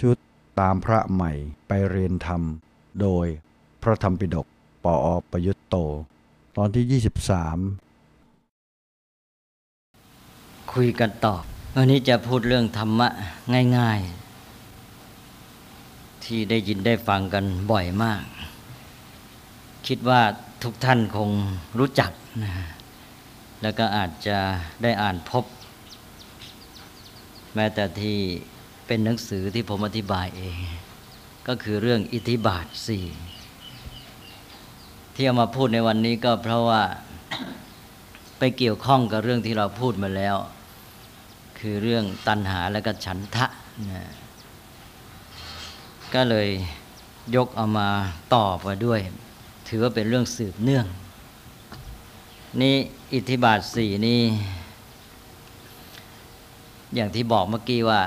ชุดตามพระใหม่ไปเรียนธรรม โดยพระธรรมปิฎกปออประยุตโต ตอนที่ 23 คุยกันต่อวันนี้จะพูดเรื่องธรรมะง่าย ๆ ที่ได้ยินได้ฟังกันบ่อยมาก คิดว่าทุกท่านคงรู้จักนะแล้วก็อาจจะได้อ่านพบ แม้แต่ที่ เป็นหนังสือที่ผมอธิบายเอง ก็คือเรื่องอิทธิบาทสี่ที่เอามาพูดในวันนี้ก็เพราะว่าไปเกี่ยวข้องกับเรื่องที่เราพูดมาแล้ว คือเรื่องตัณหาและก็ฉันทะนะก็เลยยกเอามาตอบมาด้วย ถือว่าเป็นเรื่องสืบเนื่อง นี่อิทธิบาทสี่นี่อย่างที่บอกเมื่อกี้ว่า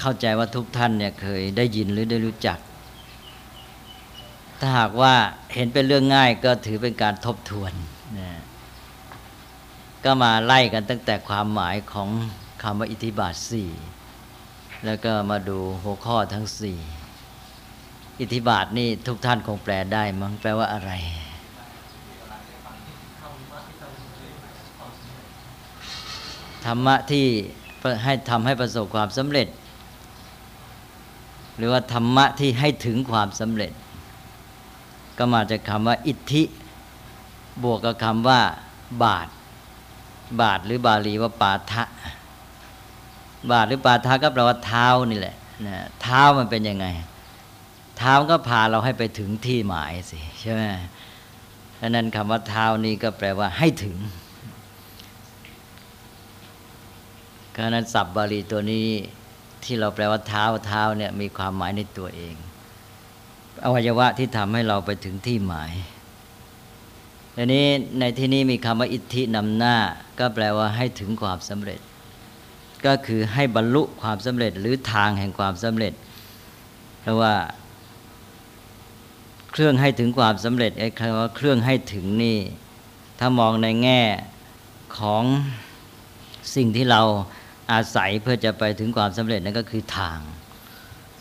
เข้าใจว่าทุกท่านเนี่ยเคยได้ยินหรือได้รู้จัก ถ้าหากว่าเห็นเป็นเรื่องง่ายก็ถือเป็นการทบทวนนะก็มาไล่กันตั้งแต่ความหมายของคำว่าอิทธิบาทสี่แล้วก็มาดูหัวข้อทั้งสี่อิทธิบาทนี่ทุกท่านคงแปลได้มั้งแปลว่าอะไร ธรรมะที่ให้ทำให้ประสบความสำเร็จ หรือว่าธรรมะที่ให้ถึงความสำเร็จ ก็มาจากคำว่า อิทธิ บวกกับคำว่า บาท บาทหรือบาลีว่าปาทะ บาทหรือปาทะก็แปลว่าเท้านี่แหละนะเท้ามันเป็นยังไง เท้าก็พาเราให้ไปถึงที่หมายสิใช่ไหมดังนั้นคำว่าเท้านี้ก็แปลว่าให้ถึงเพราะนั้นศัพท์บาลีตัวนี้ ที่เราแปลว่าเท้าเท้าเนี่ยมีความหมายในตัวเอง อวัยวะที่ทำให้เราไปถึงที่หมายทีนี้ในที่นี้มีคำว่าอิทธินำหน้า ก็แปลว่าให้ถึงความสำเร็จ ก็คือให้บรรลุความสำเร็จหรือทางแห่งความสำเร็จ เพราะว่า เครื่องให้ถึงความสำเร็จไอ้คำว่าเครื่องให้ถึงนี่ ถ้ามองในแง่ของสิ่งที่เรา อาศัยเพื่อจะไปถึงความสำเร็จนั่นก็คือทาง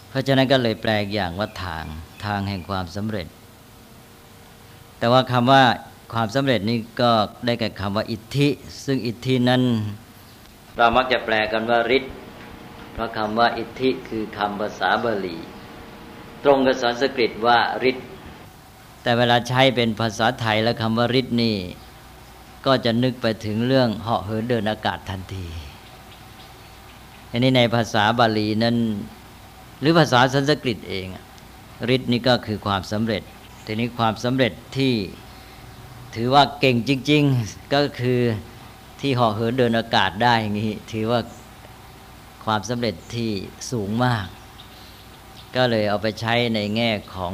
เพราะฉะนั้นก็เลยแปลอย่างว่าทางทางแห่งความสำเร็จ แต่ว่าคำว่าความสำเร็จนี่ก็ได้แก่คำว่าอิทธิ ซึ่งอิทธินั้นเรามักจะแปลกันว่าฤทธิ์เพราะคำว่าอิทธิคือคำภาษาบาลี ตรงกับสันสกฤตว่าฤทธิ์แต่เวลาใช้เป็นภาษาไทยแล้วคำว่าฤทธิ์นี่ก็จะนึกไปถึงเรื่องเหาะเหินเดินอากาศทันที อันนี้ในภาษาบาลีนั้น หรือภาษาสันสกฤตเองฤทธิ์นี่ก็คือความสำเร็จ ทีนี้ความสำเร็จที่ถือว่าเก่งจริง ๆ ก็คือที่เหาะเหินเดินอากาศได้อย่างนี้ถือว่าความสำเร็จที่สูงมาก ก็เลยเอาไปใช้ในแง่ของ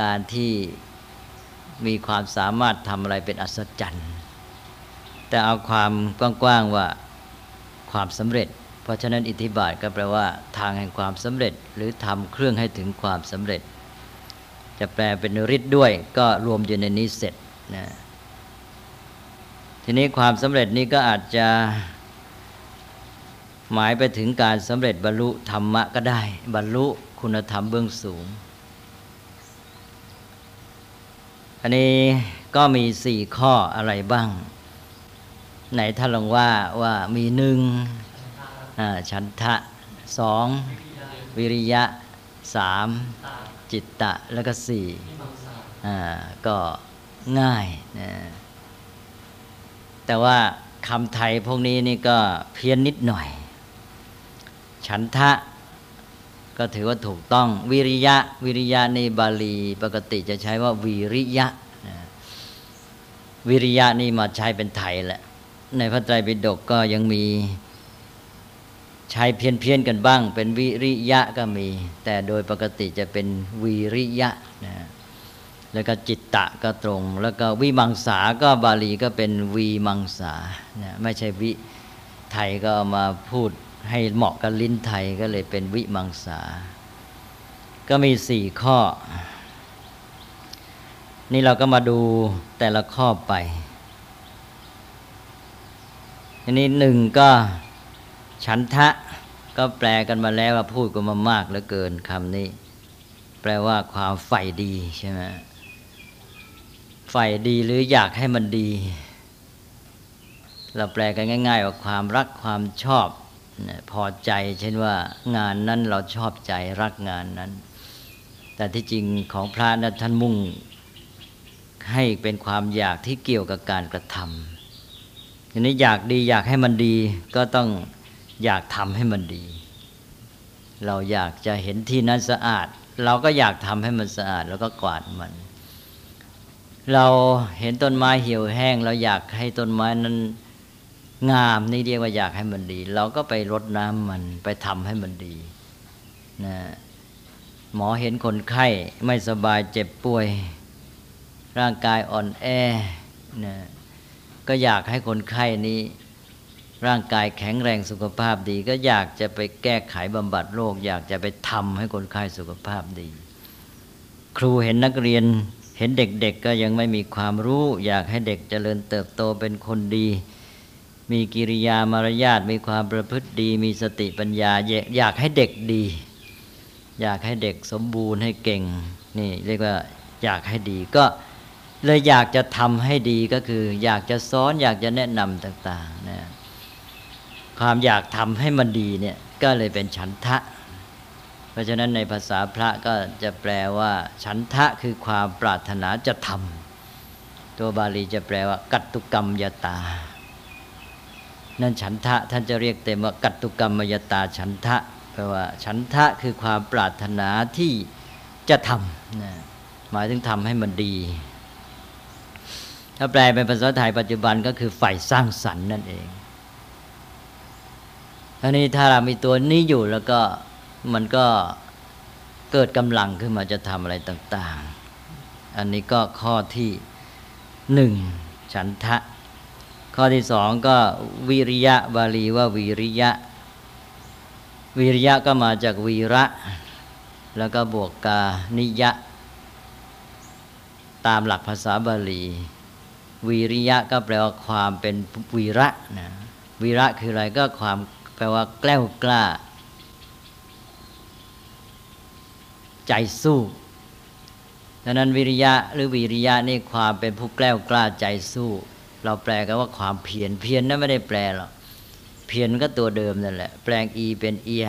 การที่มีความสามารถทำอะไรเป็นอัศจรรย์ แต่เอาความกว้างๆว่า ความสำเร็จ เพราะฉะนั้นอิทธิบาทก็แปลว่า ทางแห่งความสำเร็จ หรือทำเครื่องให้ถึงความสำเร็จ จะแปลเป็นฤทธิ์ด้วย ก็รวมอยู่ในนี้เสร็จนะทีนี้ความสำเร็จนี้ก็อาจจะหมายไปถึงการสำเร็จบรรลุธรรมะก็ได้ บรรลุคุณธรรมเบื้องสูง อันนี้ก็มีสี่ข้ออะไรบ้าง ไหนท่านลองว่าว่ามีหนึ่งฉันทะสองวิริยะสามจิตตะแล้วก็สี่ก็ง่ายนะแต่ว่าคำไทยพวกนี้นี่ก็เพี้ยนนิดหน่อย ฉันทะก็ถือว่าถูกต้อง วิริยะ วิริยะในบาลีปกติจะใช้ว่าวิริยะ วิริยะนี่มาใช้เป็นไทยแหละ ในพระไตรปิฎกก็ยังมีใช้เพี้ยนเพียนกันบ้าง เป็นวิริยะก็มี แต่โดยปกติจะเป็นวิริยะนะแล้วก็จิตตะก็ตรง แล้วก็วิมังสาก็บาลีก็เป็นวีมังสานะไม่ใช่วิไทยก็ามาพูดให้เหมาะกับลิ้นไทยก็เลยเป็นวิมังสา ก็มีสี่ข้อ นี่เราก็มาดูแต่ละข้อไป อันนี้หนึ่งก็ฉันทะก็แปลกันมาแล้วว่าพูดกันมามากเหลือเกินคำนี้ แปลว่าความใฝ่ดีใช่ไหมใฝ่ดีหรืออยากให้มันดี เราแปลกันง่าย ๆ ว่าความรักความชอบพอใจ เช่นว่างานนั้นเราชอบใจรักงานนั้น แต่ที่จริงของพระนะท่านมุ่งให้เป็นความอยากที่เกี่ยวกับการกระทำ ทีนี้อยากดีอยากให้มันดี ก็ต้องอยากทำให้มันดี เราอยากจะเห็นที่นั้นสะอาด เราก็อยากทำให้มันสะอาด แล้วก็กวาดมัน เราเห็นต้นไม้เหี่ยวแห้ง เราอยากให้ต้นไม้นั้นงามนี่เรียกว่าอยากให้มันดี เราก็ไปรดน้ำมันไปทำให้มันดีนะหมอเห็นคนไข้ไม่สบายเจ็บป่วย ร่างกายอ่อนแอนะ ก็อยากให้คนไข้นี้ ร่างกายแข็งแรงสุขภาพดี ก็อยากจะไปแก้ไขบำบัดโรค อยากจะไปทำให้คนไข้สุขภาพดี ครูเห็นนักเรียนเห็นเด็กๆก็ยังไม่มีความรู้ อยากให้เด็กเจริญเติบโตเป็นคนดี มีกิริยามารยาทมีความประพฤติดี มีสติปัญญาอยากให้เด็กดี อยากให้เด็กสมบูรณ์ให้เก่งนี่เรียกว่าอยากให้ดีก็ เลยอยากจะทำให้ดีก็คือ อยากจะสอนอยากจะแนะนำต่างๆนะความอยากทำให้มันดีเนี่ยก็เลยเป็นฉันทะ เพราะฉะนั้นในภาษาพระก็จะแปลว่า ฉันทะคือความปรารถนาจะทำตัวบาลีจะแปลว่า กัตตุกรรมยตา นั่นฉันทะท่านจะเรียกเต็มว่ากัตตุกรรมยตาฉันทะแปลว่าฉันทะคือความปรารถนาที่จะทำนะหมายถึงทำให้มันดี ถ้าแปลเป็นภาษาไทยปัจจุบันก็คือฝ่ายสร้างสรรค์นั่นเองอันนี้ถ้าเรามีตัวนี้อยู่แล้วก็มันก็เกิดกำลังขึ้นมาจะทำอะไรต่าง ๆ อันนี้ก็ข้อที่หนึ่งฉันทะ ข้อที่สองก็วิริยะบาลีว่าวิริยะ วิริยะก็มาจากวีระ แล้วก็บวกกานิยะ ตามหลักภาษาบาลี วิริยะก็แปลว่าความเป็นวีระนะวีระคืออะไรก็ความแปลว่าแกล้วกล้า ใจสู้ดังนั้นวิริยะหรือวิริยะนี่ความเป็นผู้แกล้วกล้าใจสู้ เราแปลกันว่าความเพียรเพียรนั้นไม่ได้แปลหรอกเพียรก็ตัวเดิมนั่นแหละ แปลงอีเป็นเอีย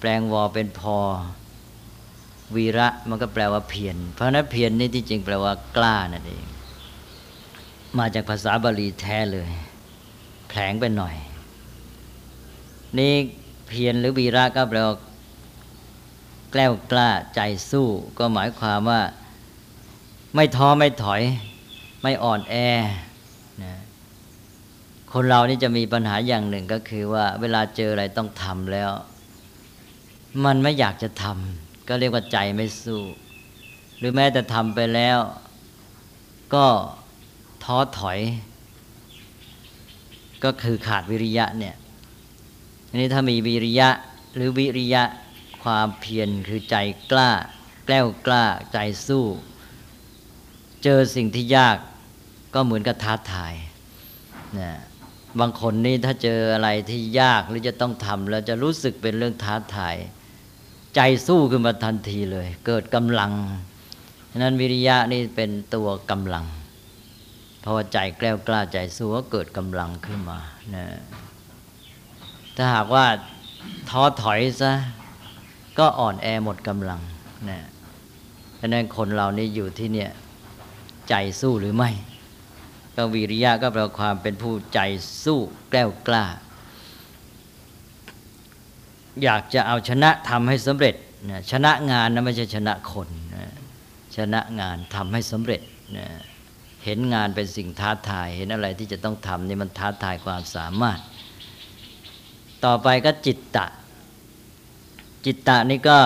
แปลงวอเป็นพอ วีระมันก็แปลว่าเพียรเพราะนั้นเพียรนี่ที่จริงแปลว่ากล้านั่นเอง มาจากภาษาบาลีแท้เลย แผลงไปหน่อย นี่เพียรหรือวีระก็แปลว่าแกล้วกล้าใจสู้ ก็หมายความว่า ไม่ท้อไม่ถอย ไม่อ่อนแอนะคนเรานี่จะมีปัญหาอย่างหนึ่งก็คือว่า เวลาเจออะไรต้องทำแล้ว มันไม่อยากจะทำก็เรียกว่าใจไม่สู้ หรือแม้แต่ทำไปแล้ว ก็ ท้อถอย ก็คือขาดวิริยะเนี่ยอันนี้ถ้ามีวิริยะหรือวิริยะความเพียรคือใจกล้า แกล้วกล้าใจสู้ เจอสิ่งที่ยากก็เหมือนกับท้าทายนะบางคนนี่ถ้าเจออะไรที่ยากหรือจะต้องทำแล้วจะรู้สึกเป็นเรื่องท้าทาย ใจสู้ขึ้นมาทันทีเลย เกิดกำลังฉะนั้นวิริยะนี่เป็นตัวกำลัง เพราะว่าใจแกล้วกล้าใจสู้ก็เกิดกำลังขึ้นมานะถ้าหากว่าท้อถอยซะก็อ่อนแอหมดกำลังนะฉะนั้นคนเรานี่อยู่ที่เนี่ยใจสู้หรือไม่ ก็วิริยะก็แปลความเป็นผู้ใจสู้แกล้วกล้า อยากจะเอาชนะทำให้สำเร็จนะชนะงานนะไม่ใช่ชนะคนนะชนะงานทำให้สำเร็จนะ เห็นงานเป็นสิ่งท้าทาย เห็นอะไรที่จะต้องทำนี่มันท้าทายความสามารถ ต่อไปก็จิตตะ จิตตะนี่ก็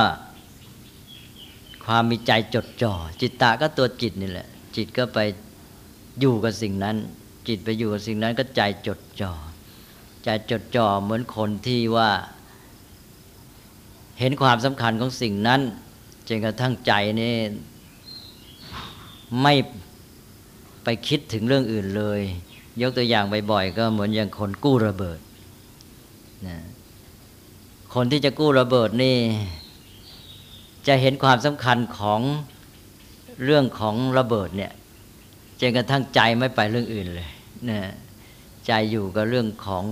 ความมีใจจดจ่อ จิตตะก็ตัวจิตนี่แหละ จิตก็ไปอยู่กับสิ่งนั้น จิตไปอยู่กับสิ่งนั้นก็ใจจดจ่อ ใจจดจ่อเหมือนคนที่ว่า เห็นความสำคัญของสิ่งนั้นจนกระทั่งใจนี่ไม่ ไปคิดถึงเรื่องอื่นเลย ยกตัวอย่างบ่อยๆก็เหมือนอย่างคนกู้ระเบิดนะคนที่จะกู้ระเบิดนี่ จะเห็นความสำคัญของเรื่องของระเบิดเนี่ยจนกระทั่งใจไม่ไปเรื่องอื่นเลยนะใจอยู่กับเรื่องของ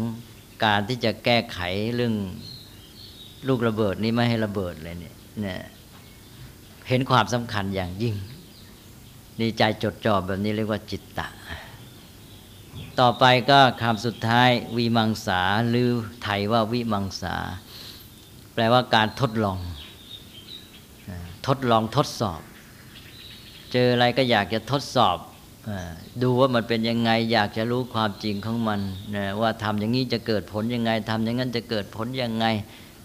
การที่จะแก้ไขเรื่องลูกระเบิดนี้ไม่ให้ระเบิดเลยเนี่ยนะเห็นความสำคัญอย่างยิ่ง นี่ใจจดจ่อแบบนี้เรียกว่าจิตตะ ต่อไปก็คำสุดท้ายวิมังสาหรือไทยว่าวิมังสา แปลว่าการทดลอง ทดลองทดสอบ เจออะไรก็อยากจะทดสอบดูว่ามันเป็นยังไง อยากจะรู้ความจริงของมันนะว่าทำอย่างนี้จะเกิดผลยังไงทำอย่างนั้นจะเกิดผลยังไง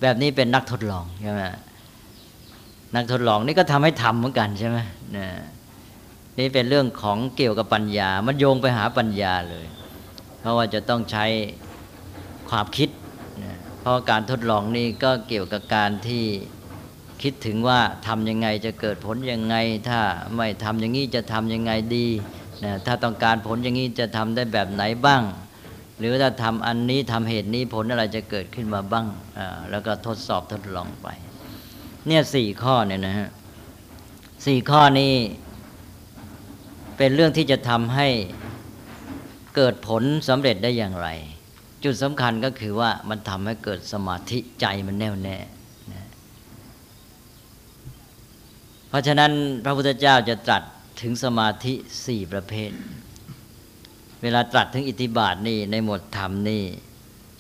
แบบนี้เป็นนักทดลองใช่ไหมนักทดลองนี่ก็ทำให้ทำเหมือนกันใช่ไหมนะ นี่เป็นเรื่องของเกี่ยวกับปัญญา มันโยงไปหาปัญญาเลย เพราะว่าจะต้องใช้ความคิด เพราะการทดลองนี่ก็เกี่ยวกับการที่คิดถึงว่าทำยังไงจะเกิดผลยังไง ถ้าไม่ทำอย่างนี้จะทำยังไงดีนะถ้าต้องการผลอย่างนี้จะทำได้แบบไหนบ้าง หรือถ้าทำอันนี้ทำเหตุนี้ผลอะไรจะเกิดขึ้นมาบ้าง แล้วก็ทดสอบทดลองไป เนี่ยสี่ข้อเนี่ยนะฮะสี่ข้อนี้ เป็นเรื่องที่จะทำให้เกิดผลสำเร็จได้อย่างไร จุดสำคัญก็คือว่ามันทำให้เกิดสมาธิใจมันแน่วแน่เพราะฉะนั้นพระพุทธเจ้าจะตรัสถึงสมาธิสี่ประเภท เวลาตรัสถึงอิทธิบาทนี่ในหมวดธรรมนี่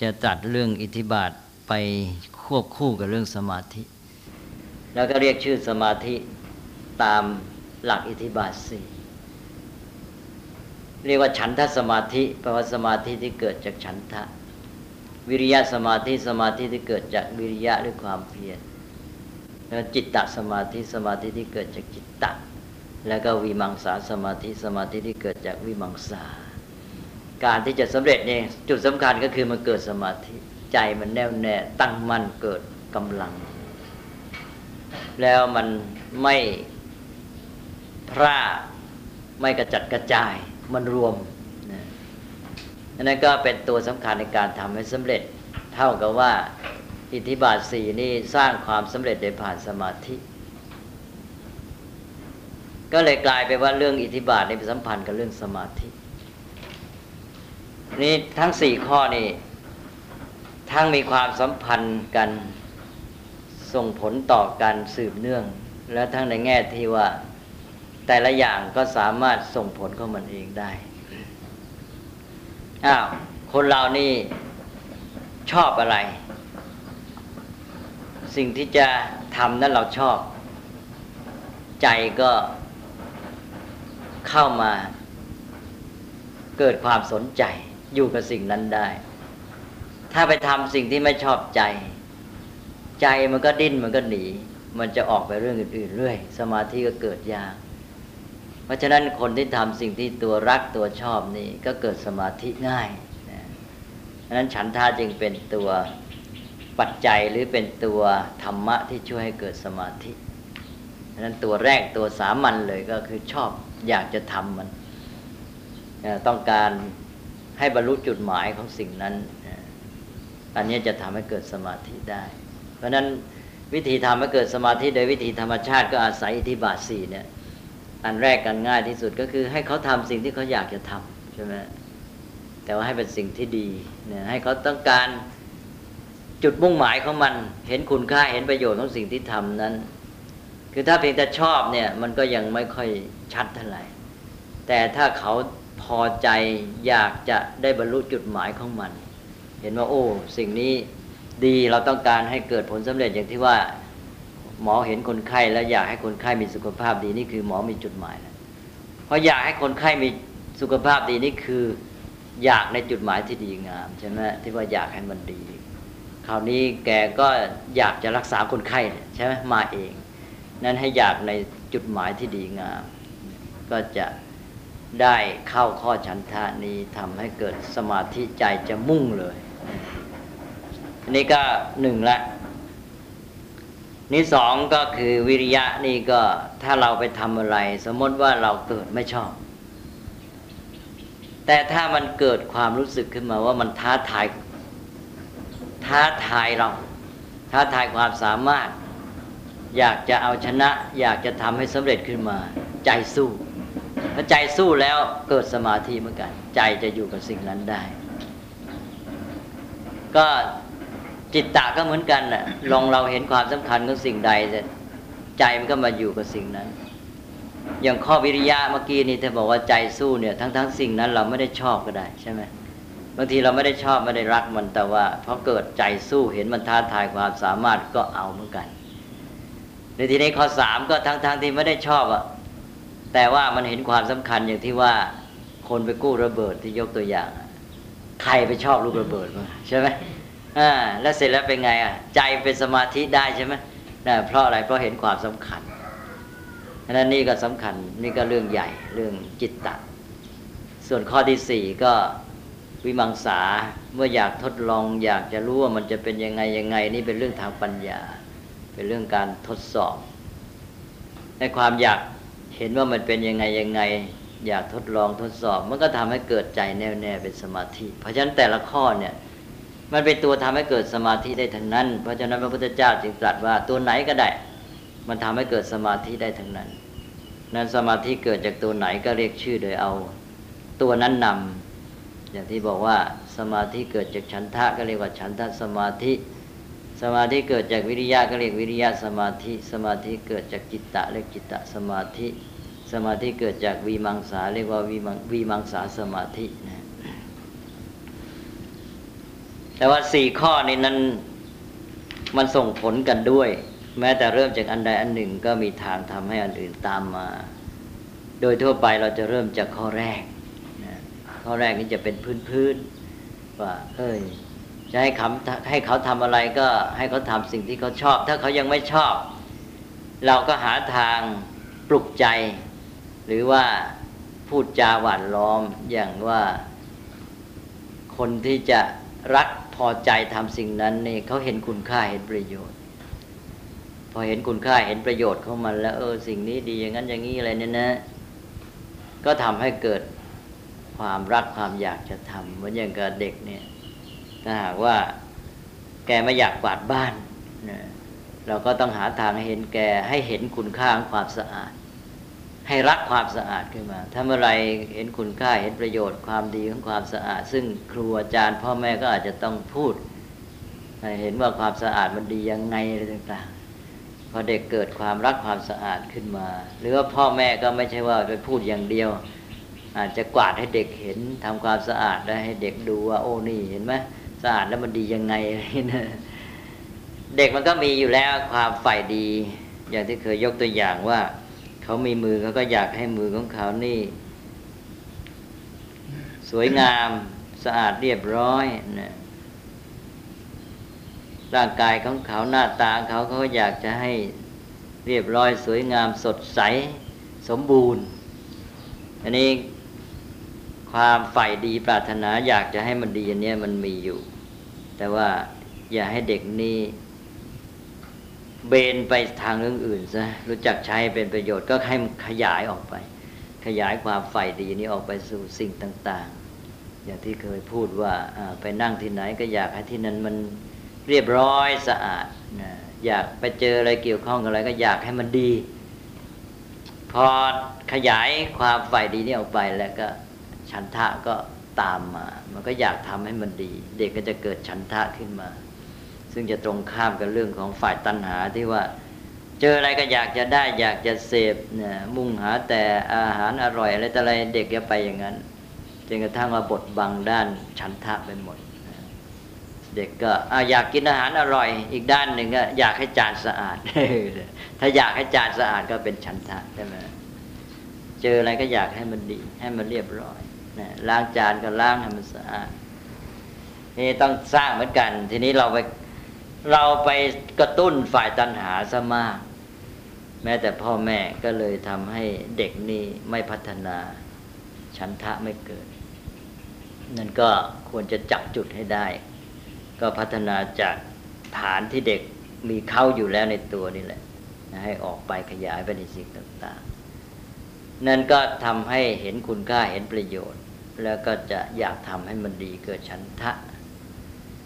จะตรัสเรื่องอิทธิบาทไปควบคู่กับเรื่องสมาธิ แล้วก็เรียกชื่อสมาธิตามหลักอิทธิบาทสี่ เรียกว่าฉันทสมาธิแปลว่าสมาธิที่เกิดจากฉันทะ วิริยะสมาธิสมาธิที่เกิดจากวิริยะหรือความเพียรแล้วจิตตสมาธิสมาธิที่เกิดจากจิตตะ แล้วก็วิมังสาสมาธิสมาธิที่เกิดจากวิมังสา การที่จะสำเร็จเนี่ยจุดสำคัญก็คือมันเกิดสมาธิใจมันแน่วแน่ตั้งมั่นเกิดกำลัง แล้วมันไม่พร่าไม่กระจัดกระจาย มันรวมนะนั่นก็เป็นตัวสำคัญในการทำให้สำเร็จ เท่ากับว่าอิทธิบาทสี่นี่สร้างความสำเร็จโดยผ่านสมาธิ ก็เลยกลายไปว่าเรื่องอิทธิบาทนี่เป็นสัมพันธ์กับเรื่องสมาธิ นี่ทั้งสี่ข้อนี่ทั้งมีความสัมพันธ์กันส่งผลต่อการสืบเนื่อง และทั้งในแง่ที่ว่า แต่ละอย่างก็สามารถส่งผลของมันเองได้อ้าวคนเรานี่ชอบอะไร สิ่งที่จะทำนั้นเราชอบ ใจก็เข้ามา เกิดความสนใจอยู่กับสิ่งนั้นได้ ถ้าไปทำสิ่งที่ไม่ชอบใจ ใจมันก็ดิ้นมันก็หนี มันจะออกไปเรื่องอื่นๆเรื่อย สมาธิก็เกิดยาก ราะฉะนั้นคนที่ทำสิ่งที่ตัวรักตัวชอบนี่ก็เกิดสมาธิง่ายนะฉะนั้นฉันทาจึงเป็นตัวปัจจัยหรือเป็นตัวธรรมะที่ช่วยให้เกิดสมาธิะนั้นตัวแรกตัวสามัญเลยก็คือชอบอยากจะทำมัน ต้องการให้บรรลุจุดหมายของสิ่งนั้น อันนี้จะทำให้เกิดสมาธิได้ เพราะฉะนั้นวิธีทำให้เกิดสมาธิโดยวิธีธรรมชาติก็อาศัยอิทธิบาทสี่เนี่ย อันแรกกันง่ายที่สุดก็คือให้เขาทำสิ่งที่เขาอยากจะทำใช่ไหมแต่ว่าให้เป็นสิ่งที่ดีเนี่ยให้เขาต้องการจุดมุ่งหมายของมันเห็นคุณค่าเห็นประโยชน์ของสิ่งที่ทำนั้น คือถ้าเพียงแต่ชอบเนี่ยมันก็ยังไม่ค่อยชัดเท่าไหร่แต่ถ้าเขาพอใจอยากจะได้บรรลุจุดหมายของมัน เห็นว่าโอ้ สิ่งนี้ดีเราต้องการให้เกิดผลสำเร็จอย่างที่ว่า หมอเห็นคนไข้แล้วอยากให้คนไข้มีสุขภาพดีนี่คือหมอมีจุดหมายแล้วเพราะอยากให้คนไข้มีสุขภาพดีนี่คือ อยากในจุดหมายที่ดีงามใช่ไหมที่ว่าอยากให้มันดี คราวนี้แกก็อยากจะรักษาคนไข้ใช่ไหมมาเอง นั้นให้อยากในจุดหมายที่ดีงาม ก็จะได้เข้าข้อฉันทานี้ทำให้เกิดสมาธิใจจะมุ่งเลยอันนี้ก็หนึ่งละ นี่สองก็คือวิริยะนี่ก็ถ้าเราไปทำอะไร สมมติว่าเราเกิดไม่ชอบ แต่ถ้ามันเกิดความรู้สึกขึ้นมาว่ามันท้าทาย ท้าทายเรา ท้าทายความสามารถ อยากจะเอาชนะ อยากจะทำให้สำเร็จขึ้นมา ใจสู้พอใจสู้แล้วเกิดสมาธิเหมือนกัน ใจจะอยู่กับสิ่งนั้นได้ ก็ จิตตะก็เหมือนกันน่ะ ลองเราเห็นความสำคัญของสิ่งใดใจมันก็มาอยู่กับสิ่งนั้น อย่างข้อวิริยะเมื่อกี้นี่เธอบอกว่าใจสู้เนี่ย ทั้งทั้งสิ่งนั้นเราไม่ได้ชอบก็ได้ใช่ไหมบางทีเราไม่ได้ชอบไม่ได้รักมันแต่ว่าเพราะเกิดใจสู้เห็นมันท้าทายความสามารถก็เอาเหมือนกันในทีนี้ข้อสามก็ทั้งทั้งที่ไม่ได้ชอบอะแต่ว่ามันเห็นความสำคัญอย่างที่ว่าคนไปกู้ระเบิดที่ยกตัวอย่าง ใครไปชอบลูกระเบิดมาใช่ไหม อ่าแล้วเสร็จแล้วเป็นไงอะใจเป็นสมาธิได้ใช่ไหมนะเพราะอะไรเพราะเห็นความสำคัญฉะนั้นนี่ก็สำคัญนี่ก็เรื่องใหญ่เรื่องจิตตะส่วนข้อที่สี่ก็วิมังสาเมื่ออยากทดลองอยากจะรู้ว่ามันจะเป็นยังไงยังไง นี่เป็นเรื่องทางปัญญา เป็นเรื่องการทดสอบในความอยากเห็นว่ามันเป็นยังไงยังไง อยากทดลองทดสอบ มันก็ทำให้เกิดใจแน่วแน่เป็นสมาธิ เพราะฉะนั้นแต่ละข้อเนี่ย มันเป็นตัวทำให้เกิดสมาธิได้ทั้งนั้น เพราะฉะนั้นพระพุทธเจ้าจึงตรัสว่าตัวไหนก็ได้ มันทำให้เกิดสมาธิได้ทั้งนั้น นั้นสมาธิเกิดจากตัวไหนก็เรียกชื่อโดยเอา ตัวนั้นนำอย่างที่บอกว่าสมาธิเกิดจากฉันทะก็เรียกว่าฉันทะสมาธิสมาธิเกิดจากวิริยะก็เรียกวิริยะสมาธิ สมาธิเกิดจากจิตตะเรียกจิตตสมาธิ สมาธิเกิดจากวีมังสาเรียกว่าวีมังวีมังสาสมาธินะ แต่ว่าสี่ข้อนี้นั้นมันส่งผลกันด้วย แม้แต่เริ่มจากอันใดอันหนึ่งก็มีทางทำให้อันอื่นตามมา โดยทั่วไปเราจะเริ่มจากข้อแรกนะข้อแรกนี้จะเป็นพื้นพื้นว่าเอ้ยจะให้เขาให้เขาทำอะไรก็ให้เขาทำสิ่งที่เขาชอบ ถ้าเขายังไม่ชอบ เราก็หาทางปลุกใจ หรือว่าพูดจาหวานล้อมอย่างว่าคนที่จะรัก พอใจทำสิ่งนั้นนี่เขาเห็นคุณค่าเห็นประโยชน์ พอเห็นคุณค่าเห็นประโยชน์เข้ามาแล้ว เออสิ่งนี้ดีอย่างนั้นอย่างนี้อะไรเนี่ยนะ ก็ทำให้เกิดความรักความอยากจะทำเหมือนอย่างกับเด็กเนี่ยถ้าหากว่าแกไม่อยากกวาดบ้านนะเราก็ต้องหาทางเห็นแกให้เห็นคุณค่าของความสะอาด ให้รักความสะอาดขึ้นมาถ้าเมื่อไรเห็นคุณค่าเห็นประโยชน์ความดีของความสะอาด ซึ่งครูอาจารย์ พ่อแม่ก็อาจจะต้องพูดให้เห็นว่าความสะอาดมันดียังไงอะไรต่างๆพอเด็กเกิดความรักความสะอาดขึ้นมา หรือว่าพ่อแม่ก็ไม่ใช่ว่าไปพูดอย่างเดียว อาจจะกวาดให้เด็กเห็นทำความสะอาดได้ให้เด็กดูว่าโอ้นี่เห็นไหมสะอาดแล้วมันดียังไงนะเด็กมันก็มีอยู่แล้วความฝ่ายดี อย่างที่เคยยกตัวอย่างว่า เขามีมือเขาก็อยากให้มือของเขานี่ สวยงามสะอาดเรียบร้อยนะร่างกายของเขาหน้าตาเขาเขาอยากจะให้เรียบร้อย สวยงามสดใสสมบูรณ์ อันนี้ความใฝ่ดีปรารถนาอยากจะให้มันดีอันนี้มันมีอยู่ แต่ว่าอย่าให้เด็กนี่ เบนไปทางเรื่องอื่นซะรู้จักใช้เป็นประโยชน์ก็ให้มันขยายออกไป ขยายความใฝ่ดีนี้ออกไปสู่สิ่งต่าง ๆ อย่างที่เคยพูดว่าไปนั่งที่ไหนก็อยากให้ที่นั้นมันเรียบร้อยสะอาดนะอยากไปเจออะไรเกี่ยวข้องกับอะไรก็อยากให้มันดี พอขยายความใฝ่ดีนี้ออกไปแล้วก็ฉันทะก็ตามมา มันก็อยากทำให้มันดี เด็กก็จะเกิดฉันทะขึ้นมา ซึ่งจะตรงข้ามกับเรื่องของฝ่ายตัณหาที่ว่า เจออะไรก็อยากจะได้อยากจะเสพเนี่ยมุ่งหาแต่อาหารอร่อยอะไรแต่อะไรเด็กก็ไปอย่างนั้นจนกระทั่งว่าบทบังด้านฉันทะไปหมด เด็กก็อยากกินอาหารอร่อย อีกด้านหนึ่งก็อยากให้จานสะอาด ถ้าอยากให้จานสะอาดก็เป็นฉันทะใช่ไหมเจออะไรก็อยากให้มันดี ให้มันเรียบร้อยนะล้างจานก็ล้างให้มันสะอาดนี่ต้องสร้างเหมือนกัน ทีนี้เราไป เราไปกระตุ้นฝ่ายตัณหาซะมาก แม้แต่พ่อแม่ก็เลยทำให้เด็กนี่ไม่พัฒนาฉันทะไม่เกิด นั่นก็ควรจะจับจุดให้ได้ ก็พัฒนาจากฐานที่เด็กมีเข้าอยู่แล้วในตัวนี่แหละ ให้ออกไปขยายไปในสิ่งต่างๆ นั่นก็ทำให้เห็นคุณค่าเห็นประโยชน์ แล้วก็จะอยากทำให้มันดีเกิดฉันทะ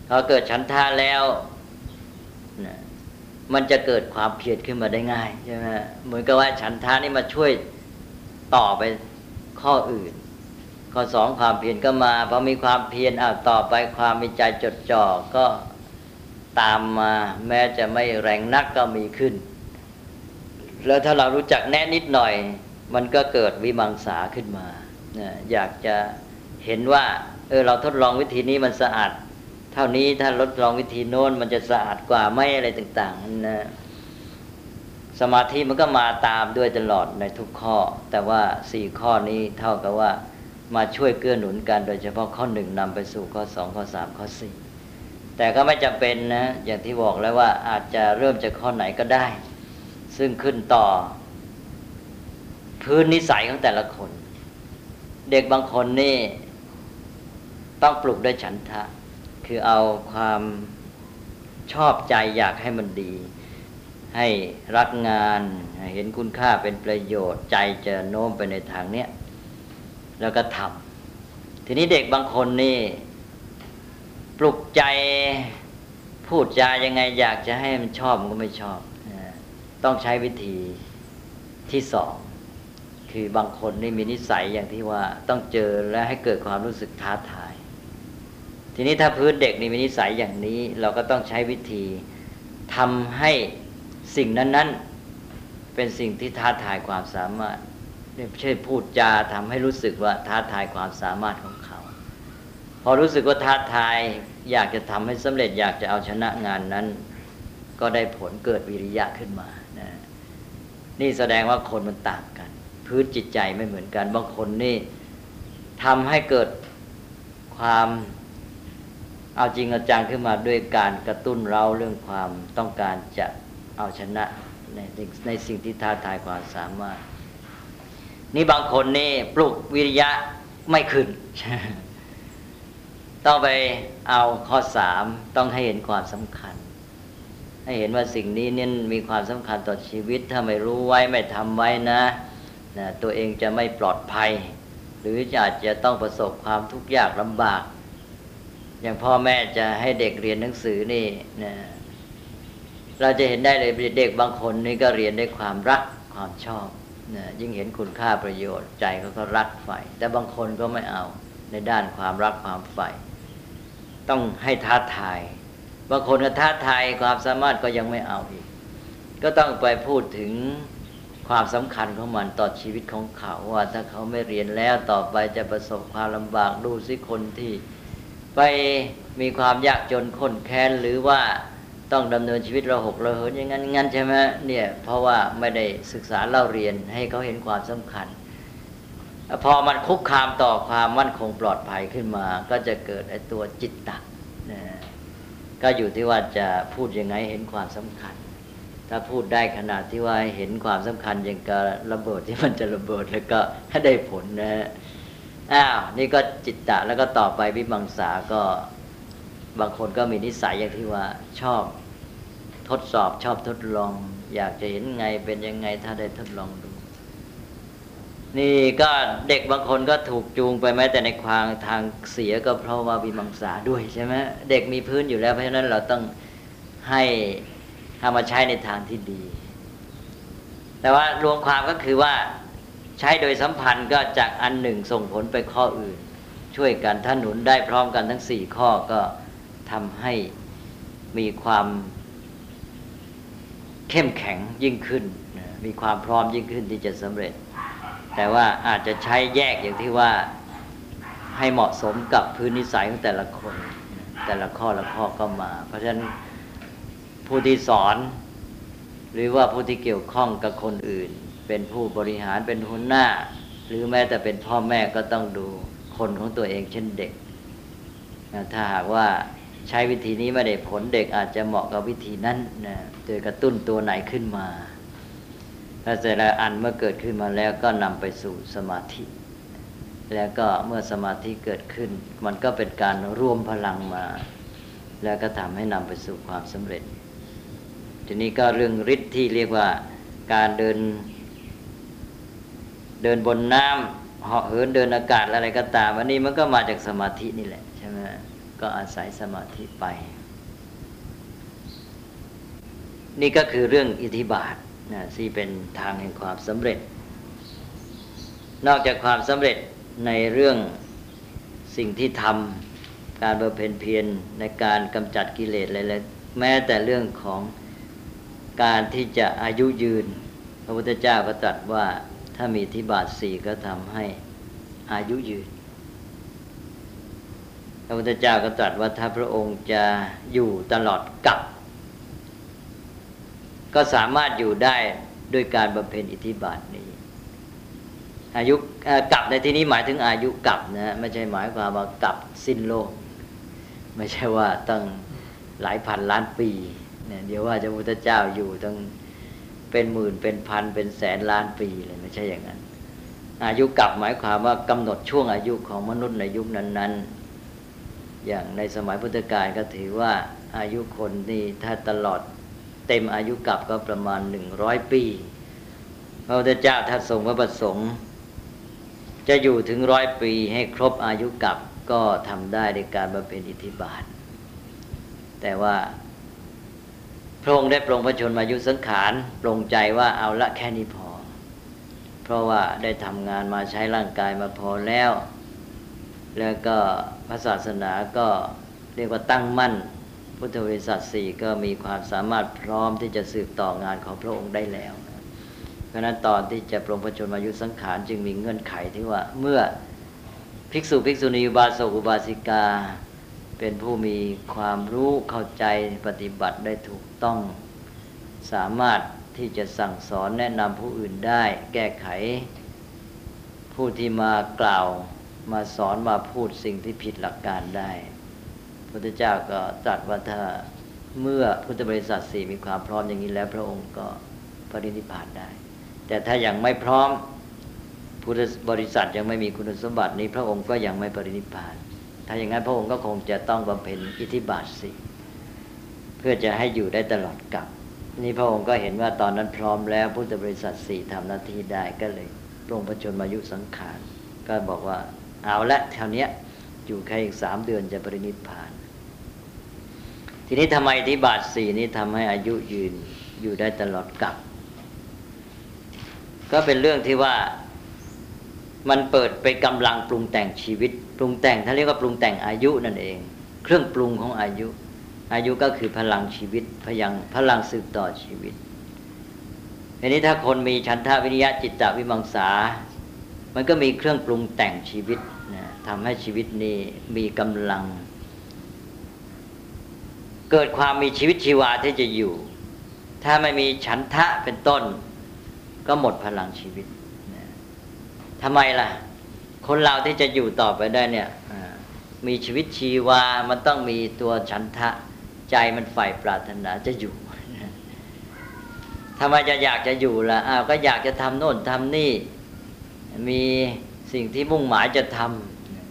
พอเกิดฉันทะแล้ว นะมันจะเกิดความเพียรขึ้นมาได้ง่ายใช่ไหมเหมือนกับว่าฉันทานี่มาช่วยต่อไปข้ออื่น ข้อสองความเพียรก็มาพอมีความเพียรอ่าต่อไปความมีใจจดจ่อก็ตามมาแม้จะไม่แรงนักก็มีขึ้น แล้วถ้าเรารู้จักแน่นิดหน่อย มันก็เกิดวิมังสาขึ้นมา อยากจะเห็นว่าเออเราทดลองวิธีนี้มันสะอาด เท่านี้ถ้าลดลองวิธีโน้นมันจะสะอาดกว่าไม่อะไรต่างๆนะสมาธิมันก็มาตามด้วยตลอดในทุกข้อ แต่ว่าสี่ข้อนี้เท่ากับว่ามาช่วยเกื้อหนุนกันโดยเฉพาะข้อหนึ่งนำไปสู่ข้อสองข้อสามข้อสี่แต่ก็ไม่จำเป็นนะ อย่างที่บอกแล้วว่าอาจจะเริ่มจากข้อไหนก็ได้ ซึ่งขึ้นต่อ พื้นนิสัยของแต่ละคน เด็กบางคนนี่ ต้องปลุกด้วยฉันทะ คือเอาความชอบใจอยากให้มันดี ให้รักงานเห็นคุณค่าเป็นประโยชน์ใจจะโน้มไปในทางเนี้ยแล้วก็ทำทีนี้เด็กบางคนนี่ปลุกใจพูดจายังไงอยากจะให้มันชอบมันก็ไม่ชอบ ต้องใช้วิธีที่สอง คือบางคนนี่มีนิสัยอย่างที่ว่าต้องเจอและให้เกิดความรู้สึกท้าทาย ทีนี้ถ้าพื้นเด็กนี่มีนิสัยอย่างนี้ เราก็ต้องใช้วิธีทำให้สิ่งนั้น ๆ เป็นสิ่งที่ท้าทายความสามารถไม่ใช่พูดจาทำให้รู้สึกว่าท้าทายความสามารถของเขา พอรู้สึกว่าท้าทายอยากจะทำให้สำเร็จอยากจะเอาชนะงานนั้น ก็ได้ผลเกิดวิริยะขึ้นมานะนี่แสดงว่าคนมันต่างกัน พื้นจิตใจไม่เหมือนกัน บางคนนี่ทำให้เกิดความ เอาจริงเอาจังขึ้นมาด้วยการกระตุ้นเราเรื่องความต้องการจะเอาชนะในในสิ่งที่ท้าทายความสามารถ นี่บางคนนี่ปลุกวิริยะไม่ขึ้น ต้องไปเอาข้อสามต้องให้เห็นความสำคัญ ให้เห็นว่าสิ่งนี้เนี่ยมีความสำคัญต่อชีวิต ถ้าไม่รู้ไว้ไม่ทำไว้นะนะ ตัวเองจะไม่ปลอดภัย หรืออาจจะต้องประสบความทุกข์ยากลำบาก อย่างพ่อแม่จะให้เด็กเรียนหนังสือนี่นะเราจะเห็นได้เลยเด็กบางคนนี่ก็เรียนด้วยความรักความชอบนะยิ่งเห็นคุณค่าประโยชน์ ใจเขาก็รักใฝ่แต่บางคนก็ไม่เอาในด้านความรักความใฝ่ต้องให้ท้าทายบางคนก็ท้าทายความสามารถก็ยังไม่เอาอีก ก็ต้องไปพูดถึงความสำคัญของมันต่อชีวิตของเขาว่าถ้าเขาไม่เรียนแล้วต่อไปจะประสบความลำบากดูสิคนที่ ไปมีความยากจนคนแค้นหรือว่าต้องดำเนินชีวิตเราหกเราเหินอย่างนั้นงั้นใช่ไหมเนี่ยเพราะว่าไม่ได้ศึกษาเล่าเรียนให้เขาเห็นความสำคัญ พอมันคุกคามต่อความมั่นคงปลอดภัยขึ้นมา ก็จะเกิดไอ้ตัวจิตตะนะก็อยู่ที่ว่าจะพูดยังไงเห็นความสำคัญ ถ้าพูดได้ขนาดที่ว่าเห็นความสำคัญอย่างกับระเบิดที่มันจะระเบิดแล้วก็ให้ได้ผลนะ อ้าวนี่ก็จิตตะแล้วก็ต่อไปวิมังสาก็บางคนก็มีนิสัยอย่างที่ว่าชอบทดสอบชอบทดลอง อยากจะเห็นไงเป็นยังไงถ้าได้ทดลองดู นี่ก็เด็กบางคนก็ถูกจูงไปแม้แต่ในความทางเสียก็เพราะว่าวิมังสาด้วยใช่ไหมเด็กมีพื้นอยู่แล้วเพราะฉะนั้นเราต้องให้ทำมาใช้ในทางที่ดี แต่ว่ารวมความก็คือว่า ใช้โดยสัมพันธ์ก็จากอันหนึ่งส่งผลไปข้ออื่น ช่วยกันถ้าหนุนได้พร้อมกันทั้งสี่ข้อก็ทำให้มีความเข้มแข็งยิ่งขึ้น มีความพร้อมยิ่งขึ้นที่จะสำเร็จ แต่ว่าอาจจะใช้แยกอย่างที่ว่าให้เหมาะสมกับพื้นนิสัยของแต่ละคน แต่ละข้อละข้อก็มา เพราะฉะนั้นผู้ที่สอน หรือว่าผู้ที่เกี่ยวข้องกับคนอื่น เป็นผู้บริหารเป็นหัวหน้า หรือแม้แต่เป็นพ่อแม่ก็ต้องดูคนของตัวเองเช่นเด็ก ถ้าหากว่าใช้วิธีนี้ไม่ได้ผลเด็กอาจจะเหมาะกับวิธีนั้นนะโดยกระตุ้นตัวไหนขึ้นมาถ้าแต่ละอันเมื่อเกิดขึ้นมาแล้วก็นำไปสู่สมาธิ แล้วก็เมื่อสมาธิเกิดขึ้น มันก็เป็นการรวมพลังมา แล้วก็ทำให้นำไปสู่ความสำเร็จ ทีนี้ก็เรื่องฤทธิ์ที่เรียกว่าการเดิน เดินบนน้ำเหาะเหินเดินอากาศอะไรก็ตามอันนี้มันก็มาจากสมาธินี่แหละใช่ไหมก็อาศัยสมาธิไป นี่ก็คือเรื่องอิทธิบาทนะที่เป็นทางแห่งความสำเร็จ นอกจากความสำเร็จในเรื่องสิ่งที่ทำการบำเพ็ญเพียรในการกำจัดกิเลสอะไรแล้วแม้แต่เรื่องของการที่จะอายุยืน พระพุทธเจ้าก็ตรัสว่า ถ้ามีทิบาทสี่ก็ทำให้อายุยืนพระพุทธเจ้าก็ตรัสว่าถ้าพระองค์จะอยู่ตลอดกับ ก็สามารถอยู่ได้ด้วยการบำเพ็ญอิทธิบาทนี้ อายุกับในที่นี้หมายถึงอายุกับนะไม่ใช่หมายความว่ากับสิ้นโลก ไม่ใช่ว่าตั้งหลายพันล้านปีเนี่ยเดี๋ยวว่าจะพุทธเจ้าอยู่ตั้ง เป็นหมื่นเป็นพันเป็นแสนล้านปีเลยไม่ใช่อย่างนั้น อายุกลับหมายความว่ากำหนดช่วงอายุของมนุษย์ในยุคนั้น ๆ อย่างในสมัยพุทธกาลก็ถือว่าอายุคนนี่ถ้าตลอดเต็มอายุกลับก็ประมาณหนึ่งร้อยปีพระพุทธเจ้าถ้าทรงพระประสงค์ จะอยู่ถึงร้อยปีให้ครบอายุกลับก็ทำได้ในการบำเพ็ญอิทธิบาท แต่ว่า พระองค์ได้ปรงพระชนมายุสังขารปรงใจว่าเอาละแค่นี้พอ เพราะว่าได้ทำงานมาใช้ร่างกายมาพอแล้ว แล้วก็พระศาสนาก็เรียกว่าตั้งมั่น พุทธบริษัทสี่ก็มีความสามารถพร้อมที่จะสืบต่องานของพระองค์ได้แล้ว เพราะนั้นตอนที่จะปรงพระชนมายุสังขารจึงมีเงื่อนไขที่ว่าเมื่อภิกษุภิกษุณีอุบาสกอุบาสิกาเป็นผู้มีความรู้เข้าใจปฏิบัติได้ถูก ต้องสามารถที่จะสั่งสอนแนะนำผู้อื่นได้ แก้ไข ผู้ที่มากล่าวมาสอนมาพูดสิ่งที่ผิดหลักการได้พระพุทธเจ้าก็ตรัสว่าถ้าเมื่อพุทธบริษัทสี่มีความพร้อมอย่างนี้แล้ว พระองค์ก็ปรินิพพานได้ แต่ถ้ายังไม่พร้อมพุทธบริษัทยังไม่มีคุณสมบัตินี้พระองค์ก็ยังไม่ปรินิพพาน ถ้าอย่างนั้นพระองค์ก็คงจะต้องบำเพ็ญอิทธิบาทสี่ พื่อจะให้อยู่ได้ตลอดกับนี่พระองค์ก็เห็นว่าตอนนั้นพร้อมแล้วพุทธบริษัทสี่ทำหน้าที่ได้ก็เลยปรงพระชนมายุสังขารก็บอกว่าเอาละเท่านี้อยู่แค่อีกสามเดือนจะปรินิพพาน ทีนี้ทำไมอิทธิบาทสี่นี้ทำให้อายุยืนอยู่ได้ตลอดกับก็เป็นเรื่องที่ว่ามันเปิดไปกำลังปรุงแต่งชีวิต ปรุงแต่งท่านเรียกว่าปรุงแต่งอายุนั่นเอง เครื่องปรุงของอายุ อายุก็คือพลังชีวิตพยังพลังสืบต่อชีวิตทีนี้ถ้าคนมีฉันทาวิริยะจิตตวิมังสา มันก็มีเครื่องปรุงแต่งชีวิตนะทำให้ชีวิตนี้มีกำลัง เกิดความมีชีวิตชีวาที่จะอยู่ ถ้าไม่มีฉันทะเป็นต้น ก็หมดพลังชีวิตนะทำไมล่ะ คนเราที่จะอยู่ต่อไปได้เนี่ยมีชีวิตชีวา มันต้องมีตัวฉันทะ ใจมันใฝ่ปรารถนาจะอยู่ทำไมจะอยากจะอยู่ล่ะอ้าวก็อยากจะทำโน่นทำนี่ มีสิ่งที่มุ่งหมายจะท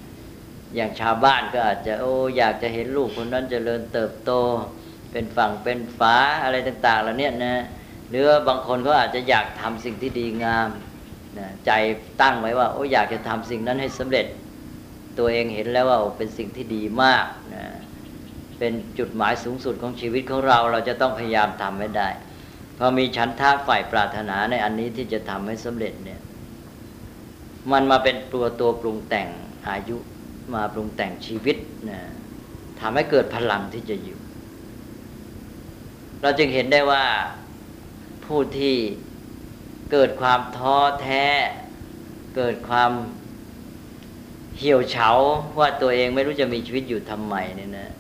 ำอย่างชาวบ้านก็อาจจะโอ้อยากจะเห็นลูกคนนั้นจเจริญเติบโต เป็นฝั่งเป็นฝาอะไรต่าง ๆ แล้วเนี่ยนะหรือบางคนก็อาจจะอยากทำสิ่งที่ดีงามนะใจตั้งไว้ว่า โอ้อยากจะทำสิ่งนั้นให้สำเร็จ ตัวเองเห็นแล้วว่าเป็นสิ่งที่ดีมากนะ เป็นจุดหมายสูงสุดของชีวิตของเราเราจะต้องพยายามทำให้ได้พอมีชั้นท่าฝ่ายปรารถนาในอันนี้ที่จะทำให้สำเร็จเนี่ย มันมาเป็นตัวตัวปรุงแต่งอายุมาปรุงแต่งชีวิตนะทำให้เกิดพลังที่จะอยู่ เราจึงเห็นได้ว่าผู้ที่เกิดความท้อแท้ เกิดความเหี่ยวเฉาว่าตัวเองไม่รู้จะมีชีวิตอยู่ทำไมเนี่ยนะ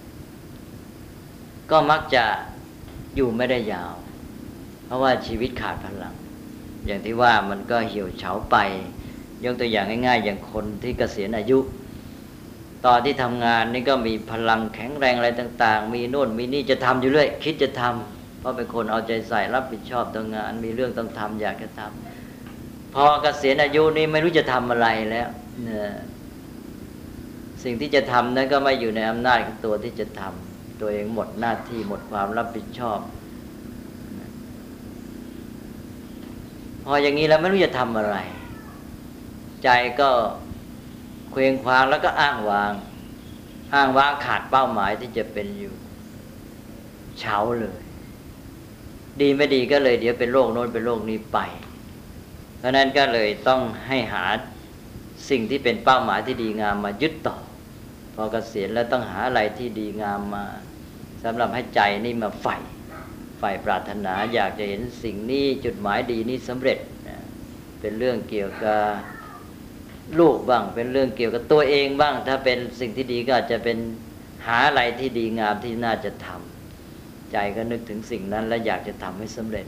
ก็มักจะอยู่ไม่ได้ยาว เพราะว่าชีวิตขาดพลัง อย่างที่ว่ามันก็เหี่ยวเฉาไป ยกตัวอย่างง่าย ๆ อย่างคนที่เกษียณอายุ ตอนที่ทำงานนี่ก็มีพลังแข็งแรงอะไรต่าง ๆ มีโน่นมีนี่จะทำอยู่เรื่อยคิดจะทำเพราะเป็นคนเอาใจใส่รับผิดชอบต่องาน มีเรื่องต้องทำอยากจะทำพอเกษียณอายุนี้ไม่รู้จะทำอะไรแล้วเนี่ยสิ่งที่จะทำนั้นก็ไม่อยู่ในอำนาจของตัวที่จะทำ ตัวเองหมดหน้าที่หมดความรับผิดชอบ พออย่างนี้แล้วไม่รู้จะทำอะไร ใจก็เคว้งคว้างแล้วก็อ้างวาง อ้างวางขาดเป้าหมายที่จะเป็นอยู่เฉาเลย ดีไม่ดีก็เลยเดี๋ยวเป็นโรคโน้นเป็นโรคนี้ไป เพราะนั้นก็เลยต้องให้หาสิ่งที่เป็นเป้าหมายที่ดีงามมายึดต่อ พอเกษียณแล้วต้องหาอะไรที่ดีงามมาสำหรับให้ใจนี่มาใฝ่ใฝ่ปรารถนาอยากจะเห็นสิ่งนี้จุดหมายดีนี้สำเร็จนะเป็นเรื่องเกี่ยวกับลูกบ้าง เป็นเรื่องเกี่ยวกับตัวเองบ้าง ถ้าเป็นสิ่งที่ดีก็อาจจะเป็นหาอะไรที่ดีงามที่น่าจะทำใจก็นึกถึงสิ่งนั้น และอยากจะทำให้สำเร็จ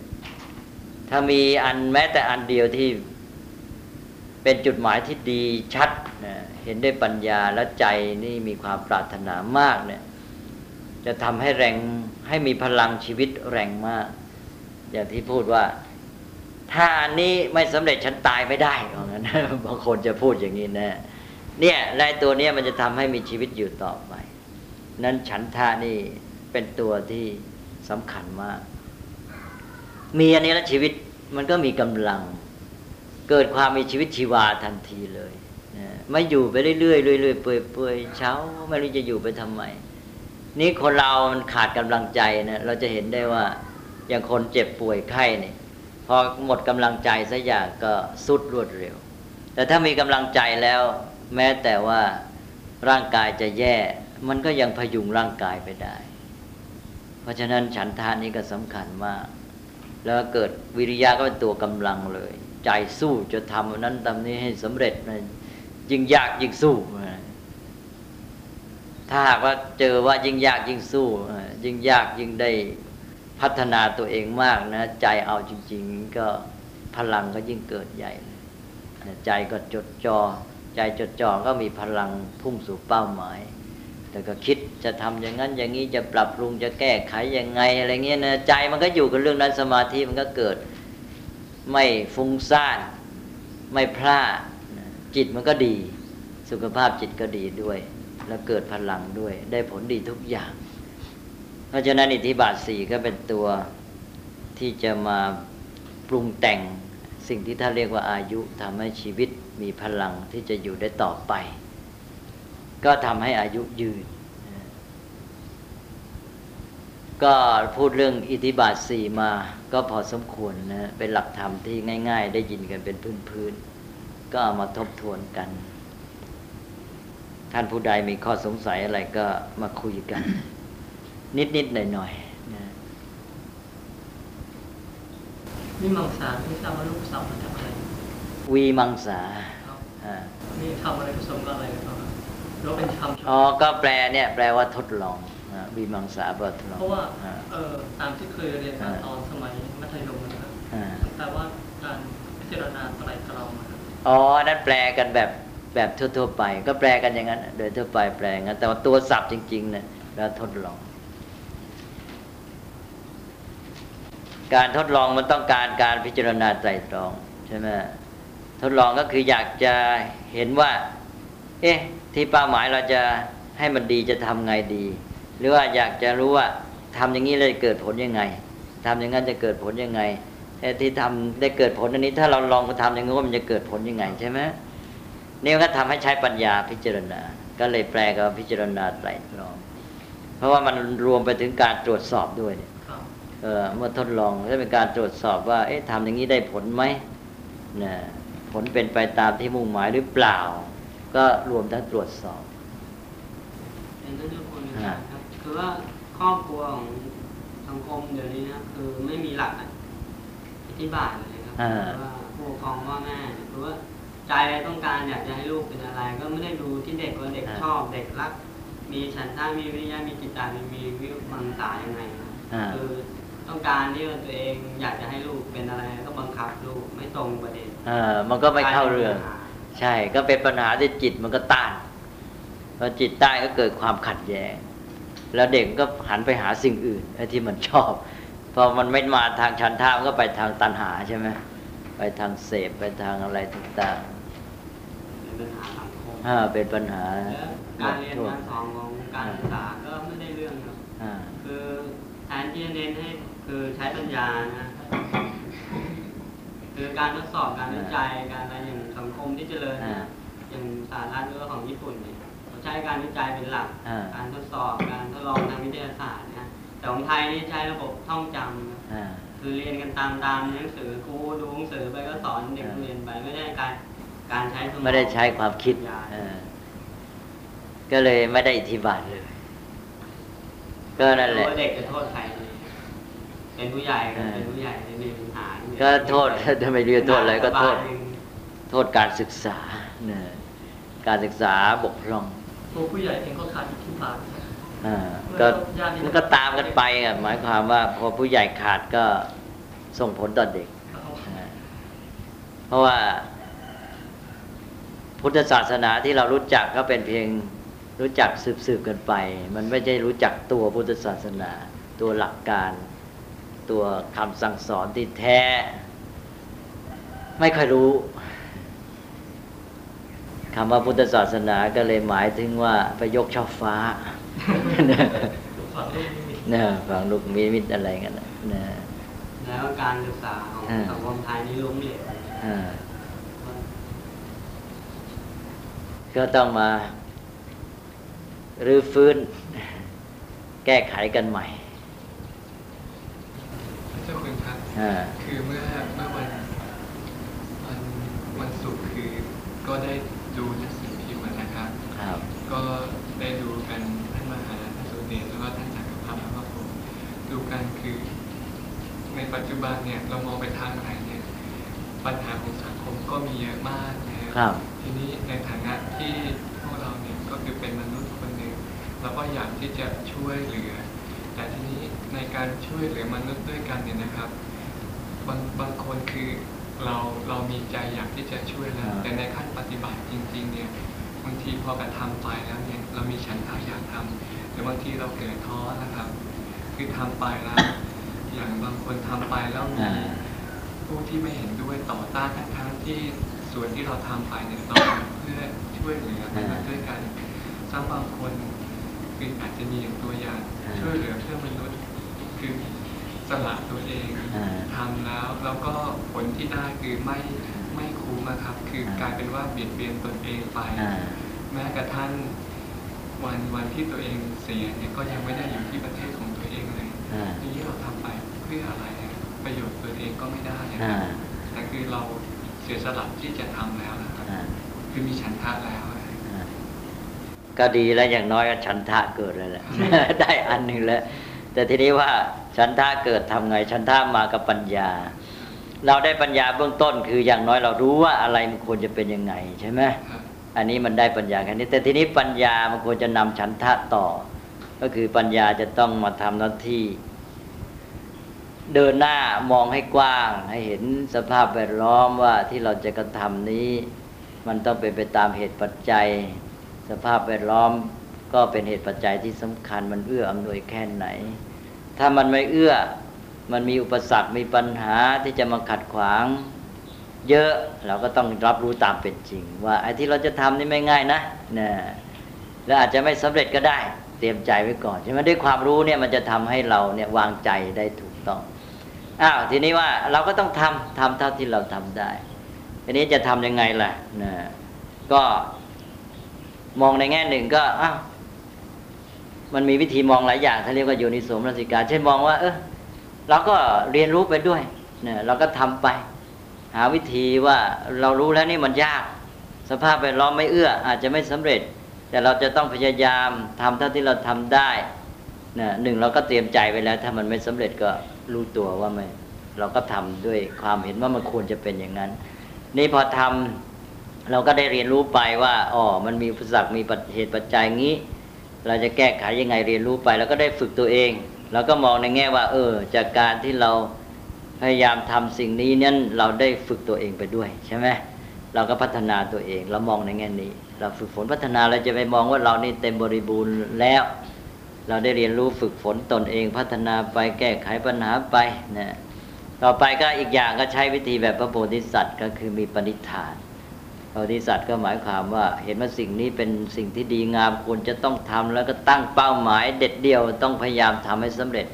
ถ้ามีอันแม้แต่อันเดียวที่ เป็นจุดหมายที่ดีชัดนะเห็นได้ปัญญาและใจนี่มีความปรารถนามากเนี่ย จะทำให้แรงให้มีพลังชีวิตแรงมาก อย่างที่พูดว่า ถ้าอันนี้ไม่สำเร็จฉันตายไม่ได้ว่างั้นบางคนจะพูดอย่างนี้นะเนี่ยลายตัวนี้มันจะทำให้มีชีวิตอยู่ต่อไป นั้นฉันทานี่เป็นตัวที่สำคัญมาก มีอันนี้แล้วชีวิตมันก็มีกำลัง เกิดความมีชีวิตชีวาทันทีเลยนะไม่อยู่ไปเรื่อยๆเรื่อยๆเปื่อยๆเช้าไม่รู้จะอยู่ไปทำไม นี่คนเรามันขาดกำลังใจนะเราจะเห็นได้ว่าอย่างคนเจ็บป่วยไข้เนี่ยพอหมดกำลังใจสักอย่างก็สุดรวดเร็ว แต่ถ้ามีกำลังใจแล้ว แม้แต่ว่าร่างกายจะแย่ มันก็ยังพยุงร่างกายไปได้ เพราะฉะนั้นฉันทานี้ก็สำคัญมาก แล้วเกิดวิริยะก็เป็นตัวกำลังเลย ใจสู้จะทำอันนั้นทำนี้ให้สำเร็จนะยิ่งยากยิ่งสู้นะถ้าหากว่าเจอว่ายิ่งยากยิ่งสู้ ยิ่งยากยิ่งได้พัฒนาตัวเองมากนะ ใจเอาจริง ๆ ก็พลังก็ยิ่งเกิดใหญ่ใจก็จดจอ่อใจจดจ่อก็มีพลังพุ่งสู่เป้าหมาย แต่ก็คิดจะทำอย่างนั้นอย่างนี้จะปรับปรุงจะแก้ไขยังไงอะไรเงี้ยนะใจมันก็อยู่กับเรื่องนั้นสมาธิมันก็เกิด ไม่ฟุ้งซ่าน ไม่พลาดจิตมันก็ดี สุขภาพจิตก็ดีด้วย แล้วเกิดพลังด้วย ได้ผลดีทุกอย่าง เพราะฉะนั้นอิทธิบาทสี่ก็เป็นตัวที่จะมาปรุงแต่งสิ่งที่ท่านเรียกว่าอายุทำให้ชีวิตมีพลังที่จะอยู่ได้ต่อไป ก็ทำให้อายุยืน ก็พูดเรื่องอิทธิบาทสี่มา ก็พอสมควรนะเป็นหลักธรรมที่ง่าย ๆ ได้ยินกันเป็นพื้นๆก็เอามาทบทวนกัน ท่านผู้ใดมีข้อสงสัยอะไรก็มาคุยกัน นิดๆหน่อยๆนะนี่มังสาไม่ทราบว่าลูกสาวมาจากอะไรวีมังสาครับอ่านี่ทำอะไรผสมกับอะไรกันบ้างครับหรือว่าเป็นคำอ๋อก็แปลเนี่ย แปลว่าทดลองอ่า วีมังสาแปลว่าทดลองเพราะว่าอ่าเออตามที่เคยเรียนมาตอนสมัยมัธยมนะครับอ่าแปลว่าการพิจารณาไตรตรองนะครับอ๋อนั่นแปลกันแบบแบบทั่วๆไป ก็แปลกันอย่างนั้น โดยทั่วไปแปลอย่างนั้นแต่ว่าตัวศัพท์จริงๆเนี่ยเราทดลอง การทดลองมันต้องการการพิจารณาไตรตรองใช่ไหมทดลองก็คืออยากจะเห็นว่า เอ๊ะ ที่เป้าหมายเราจะให้มันดีจะทำไงดี หรือว่าอยากจะรู้ว่าทำอย่างนี้เลยเกิดผลยังไงทำอย่างนั้นจะเกิดผลยังไงเอ๊ะที่ทำได้เกิดผลอันนี้ ถ้าเราลองมาทำอย่างนี้นว่ามันจะเกิดผลยังไงใช่ไหมนี่มันก็ทำให้ใช้ปัญญาพิจารณา ก็เลยแปลกับพิจารณาไตรตรอง เพราะว่ามันรวมไปถึงการตรวจสอบด้วยเนี่ยครับเออเมื่อทดลองก็เป็นการตรวจสอบว่า เอ๊ะทำอย่างนี้ได้ผลไหมนะผลเป็นไปตามที่มุ่งหมายหรือเปล่า ก็รวมทั้งตรวจสอบเป็นเรื่องคน ครับคือว่าครอบครัวของสังคมเดี๋ยวนี้นะคือไม่มีหลักอธิบายเลยครับอ่าคือว่าผู้ปกครองว่าแม่คือว่าใจต้องการอยากจะให้ลูกเป็นอะไร ก็ไม่ได้ดูที่เด็กว่าเด็กชอบเด็กรัก มีฉันท่ามีวิริยะมีจิตใจมีวิมังสายังไงนะอ่าคือต้องการที่ว่าตัวเองอยากจะให้ลูกเป็นอะไรก็บังคับลูกไม่ตรงประเด็นเออมันก็ไม่เข้าเรื่อง ใช่ก็เป็นปัญหาที่จิตมันก็ต้านพอจิตต้านก็เกิดความขัดแย้ง แล้วเด็กก็หันไปหาสิ่งอื่นไอ้ที่มันชอบพอมันไม่มาทางชันท่ามันก็ไปทางตัณหาใช่ไหมไปทางเสพไปทางอะไรต่างเป็นปัญหาสังคมๆอ่าเป็นปัญหาและการเรียนการสอนของการศึกษาก็ไม่ได้เรื่องครับอ่าคือแทนที่จะเน้นให้คือใช้ปัญญานะคือการทดสอบการวิจัยการอะไรอย่างสังคมที่เจริญอ่านะอย่างสหรัฐหรือว่าของญี่ปุ่นเนี่ยเขาใช้การวิจัยเป็นหลัก อ่า การทดสอบ การทดลองทางวิทยาศาสตร์นะแต่แต่ของไทยนี่ใช้ระบบท่องจำครับอ่า คือเรียนกันตามตามหนังสือครูดูหนังสือไปก็สอนเด็กอ่า เรียนไปไม่ได้การการใช้สมองไม่ได้ใช้ความคิดปัญญาเออก็เลยไม่ได้อิทธิบาทเลย ก็นั่นแหละรู้ว่าเด็กจะโทษใครเป็นผู้ใหญ่ก็อ่า เป็นผู้ใหญ่จะมีปัญหาก็โทษ จะไม่เรียกโทษอะไรก็โทษบาทหนึ่งโทษการศึกษาเนี่ยการศึกษาบกพร่อง ตัวผู้ใหญ่เองก็ขาดอิทธิบาทอ่าก็มันก็ตามกันไปอะหมายความว่าพอผู้ใหญ่ขาดก็ส่งผลต่อเด็กอ่าเพราะว่า พุทธศาสนาที่เรารู้จักก็เป็นเพียงรู้จักสืบสืบๆกันไป มันไม่ใช่รู้จักตัวพุทธศาสนา ตัวหลักการตัวคำสั่งสอนที่แท้ ไม่ค่อยรู้ คำว่าพุทธศาสนาก็เลยหมายถึงว่าไปยกช่อฟ้าฝังลูกนิมิตเนี่ยฝังลูกมีมิตอะไรกันนะนะแล้วการศึกษาของอ่าสังคมไทยนี่ล้มเหลวอ่าก็ต้องมารื้อฟื้นแก้ไขกันใหม่เจ้าคุณครับอ่าคือเมื่อเมื่อวันวันวันศุกร์คือก็ได้ดูหนังสือพิมพ์นะครับ ครับ ก็ได้ดูกันท่านมหาท่านสุเดชแล้วก็ท่านจักรพรรดิแล้วก็ผมดูกันคือในปัจจุบันเนี่ยเรามองไปทางไหนเนี่ยปัญหาของสังคมก็มีเยอะมากนะครับ ทีนี้ในฐานะที่พวกเราเนี่ยก็คือเป็นมนุษย์คนหนึ่งเราก็อยากที่จะช่วยเหลือ แต่ทีนี้ในการช่วยเหลือมนุษย์ด้วยกันเนี่ยนะครับ บางบางคนคือเราเรามีใจอยากที่จะช่วยแล้วอ่าแต่ในขั้นปฏิบัติจริง ๆ เนี่ย บางทีพอกระทำไปแล้วเนี่ยเรามีฉันทะอยากทำแต่บางทีเราเกิดท้อนะครับ คือทำไปแล้วอย่างบางคนทำไปแล้วมีอ่าผู้ที่ไม่เห็นด้วยต่อต้านทั้งๆที่ส่วนที่เราทำไปเนี่ยเราทำเพื่อช่วยเหลือมนุษย์ด้วยกันซ้ำบางคนคืออาจจะมีอย่างตัวอย่างอ่าช่วยเหลือเพื่อมนุษย์คือสละตัวเองอ่าทำแล้วแล้วก็ผลที่ได้คือไม่ ไม่คุ้มนะครับ คืออ่ากลายเป็นว่าเบียดเบียนตนเองไปอ่าแม้กระทั่งวันวันที่ตัวเองเสียเนี่ยก็ยังไม่ได้อยู่ที่ประเทศของตัวเองเลยอ่าทีนี้เราทำไปเพื่ออะไรอะประโยชน์ตัวเองก็ไม่ได้นะคอ่ารับแต่คือเราเสียสละที่จะทำแล้วนะครับอ่าคือมีฉันทะแล้วอะอ่าก็ดีแล้วอย่างน้อยก็ฉันทะเกิดแล้วแหละได้อันหนึ่งแล้ว แต่ทีนี้ว่าฉันทะเกิดทำไง ฉันทะมากับปัญญา เราได้ปัญญาเบื้องต้น คืออย่างน้อยเรารู้ว่าอะไรมันควรจะเป็นยังไงใช่ไหมครับอันนี้มันได้ปัญญาแค่นี้แต่ทีนี้ปัญญามันควรจะนำฉันทะต่อ ก็คือปัญญาจะต้องมาทำหน้าที่ เดินหน้ามองให้กว้าง ให้เห็นสภาพแวดล้อมว่าที่เราจะกระทำนี้ มันต้องเป็นไปตามเหตุปัจจัย สภาพแวดล้อมก็เป็นเหตุปัจจัยที่สำคัญมันเอื้ออำนวยแค่ไหน ถ้ามันไม่เอื้อ มันมีอุปสรรคมีปัญหาที่จะมาขัดขวาง เยอะเราก็ต้องรับรู้ตามเป็นจริง ว่าไอ้ที่เราจะทำนี่ไม่ง่ายนะนะแล้วอาจจะไม่สำเร็จก็ได้ เตรียมใจไว้ก่อนใช่ไหมด้วยความรู้เนี่ยมันจะทำให้เราเนี่ยวางใจได้ถูกต้องอ้าวทีนี้ว่าเราก็ต้องทำทำเท่าที่เราทำได้ทีนี้จะทำยังไงล่ะนะก็มองในแง่หนึ่งก็อ้าวมันมีวิธีมองหลายอย่างเขาเรียกว่าโยนิสมนสิกาเช่นมองว่าเออ เราก็เรียนรู้ไปด้วยเนี่ยเราก็ทำไป หาวิธีว่าเรารู้แล้วนี่มันยาก สภาพแวดล้อมไม่เอื้อ อาจจะไม่สำเร็จ แต่เราจะต้องพยายามทำเท่าที่เราทำได้นะหนึ่งเราก็เตรียมใจไปแล้ว ถ้ามันไม่สำเร็จก็รู้ตัวว่าไม่เราก็ทำด้วยความเห็นว่ามันควรจะเป็นอย่างนั้น นี่พอทำเราก็ได้เรียนรู้ไปว่าอ๋อมันมีอุปสรรคมีเหตุปัจจัยงี้ เราจะแก้ไขยังไงเรียนรู้ไป แล้วก็ได้ฝึกตัวเอง เราก็มองในแง่ว่า เออ จากการที่เราพยายามทำสิ่งนี้นั้นเราได้ฝึกตัวเองไปด้วยใช่ไหมเราก็พัฒนาตัวเอง เรามองในแง่นี้ เราฝึกฝนพัฒนาเราจะไปมองว่าเรานี่เต็มบริบูรณ์แล้ว เราได้เรียนรู้ฝึกฝนตนเอง พัฒนาไปแก้ไขปัญหาไปนะต่อไปก็อีกอย่างก็ใช้วิธีแบบพระโพธิสัตว์ ก็คือมีปณิธาน พระโพธิสัตว์ก็หมายความว่า เห็นว่าสิ่งนี้เป็นสิ่งที่ดีงามควรจะต้องทำแล้วก็ตั้งเป้าหมายเด็ดเดียวต้องพยายามทำให้สำเร็จ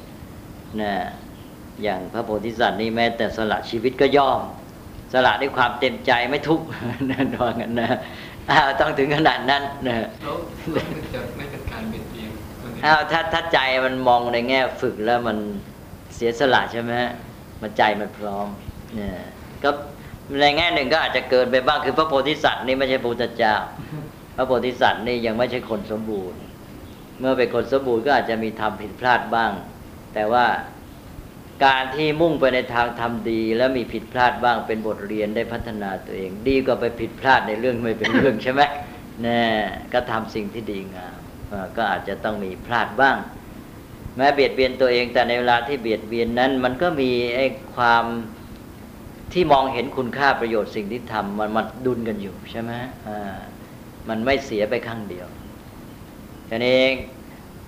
นะอย่างพระโพธิสัตว์นี่แม้แต่สละชีวิตก็ยอม สละด้วยความเต็มใจไม่ทุกข์นั่นว่ากันนะอ้าวต้องถึงขนาดนั้นนะแล้วแล้วมันจะไม่เป็นการเบียดเบียนตนเออ้าวถ้าถ้าใจมันมองในแง่ฝึกแล้วมันเสียสละใช่ไหมฮะมันใจมันพร้อมเนี่ยก็ ในแง่หนึ่งก็อาจจะเกินไปบ้างคือพระโพธิสัตว์นี่ไม่ใช่พระพุทธเจ้า พระโพธิสัตว์นี่ยังไม่ใช่คนสมบูรณ์ เมื่อเป็นคนสมบูรณ์ก็อาจจะมีทำผิดพลาดบ้าง แต่ว่าการที่มุ่งไปในทางทำดี แล้วมีผิดพลาดบ้างเป็นบทเรียนได้พัฒนาตัวเอง ดีกว่าไปผิดพลาดในเรื่องไม่เป็นเรื่องใช่ไหมแน่ก็ทำสิ่งที่ดีงามก็อาจจะต้องมีพลาดบ้าง แม้เบียดเบียนตัวเองแต่ในเวลาที่เบียดเบียนนั้น มันก็มีไอ้ความ ที่มองเห็นคุณค่าประโยชน์สิ่งที่ทำมันมันดุลกันอยู่ใช่ไหมอ่ามันไม่เสียไปข้างเดียวทีนี้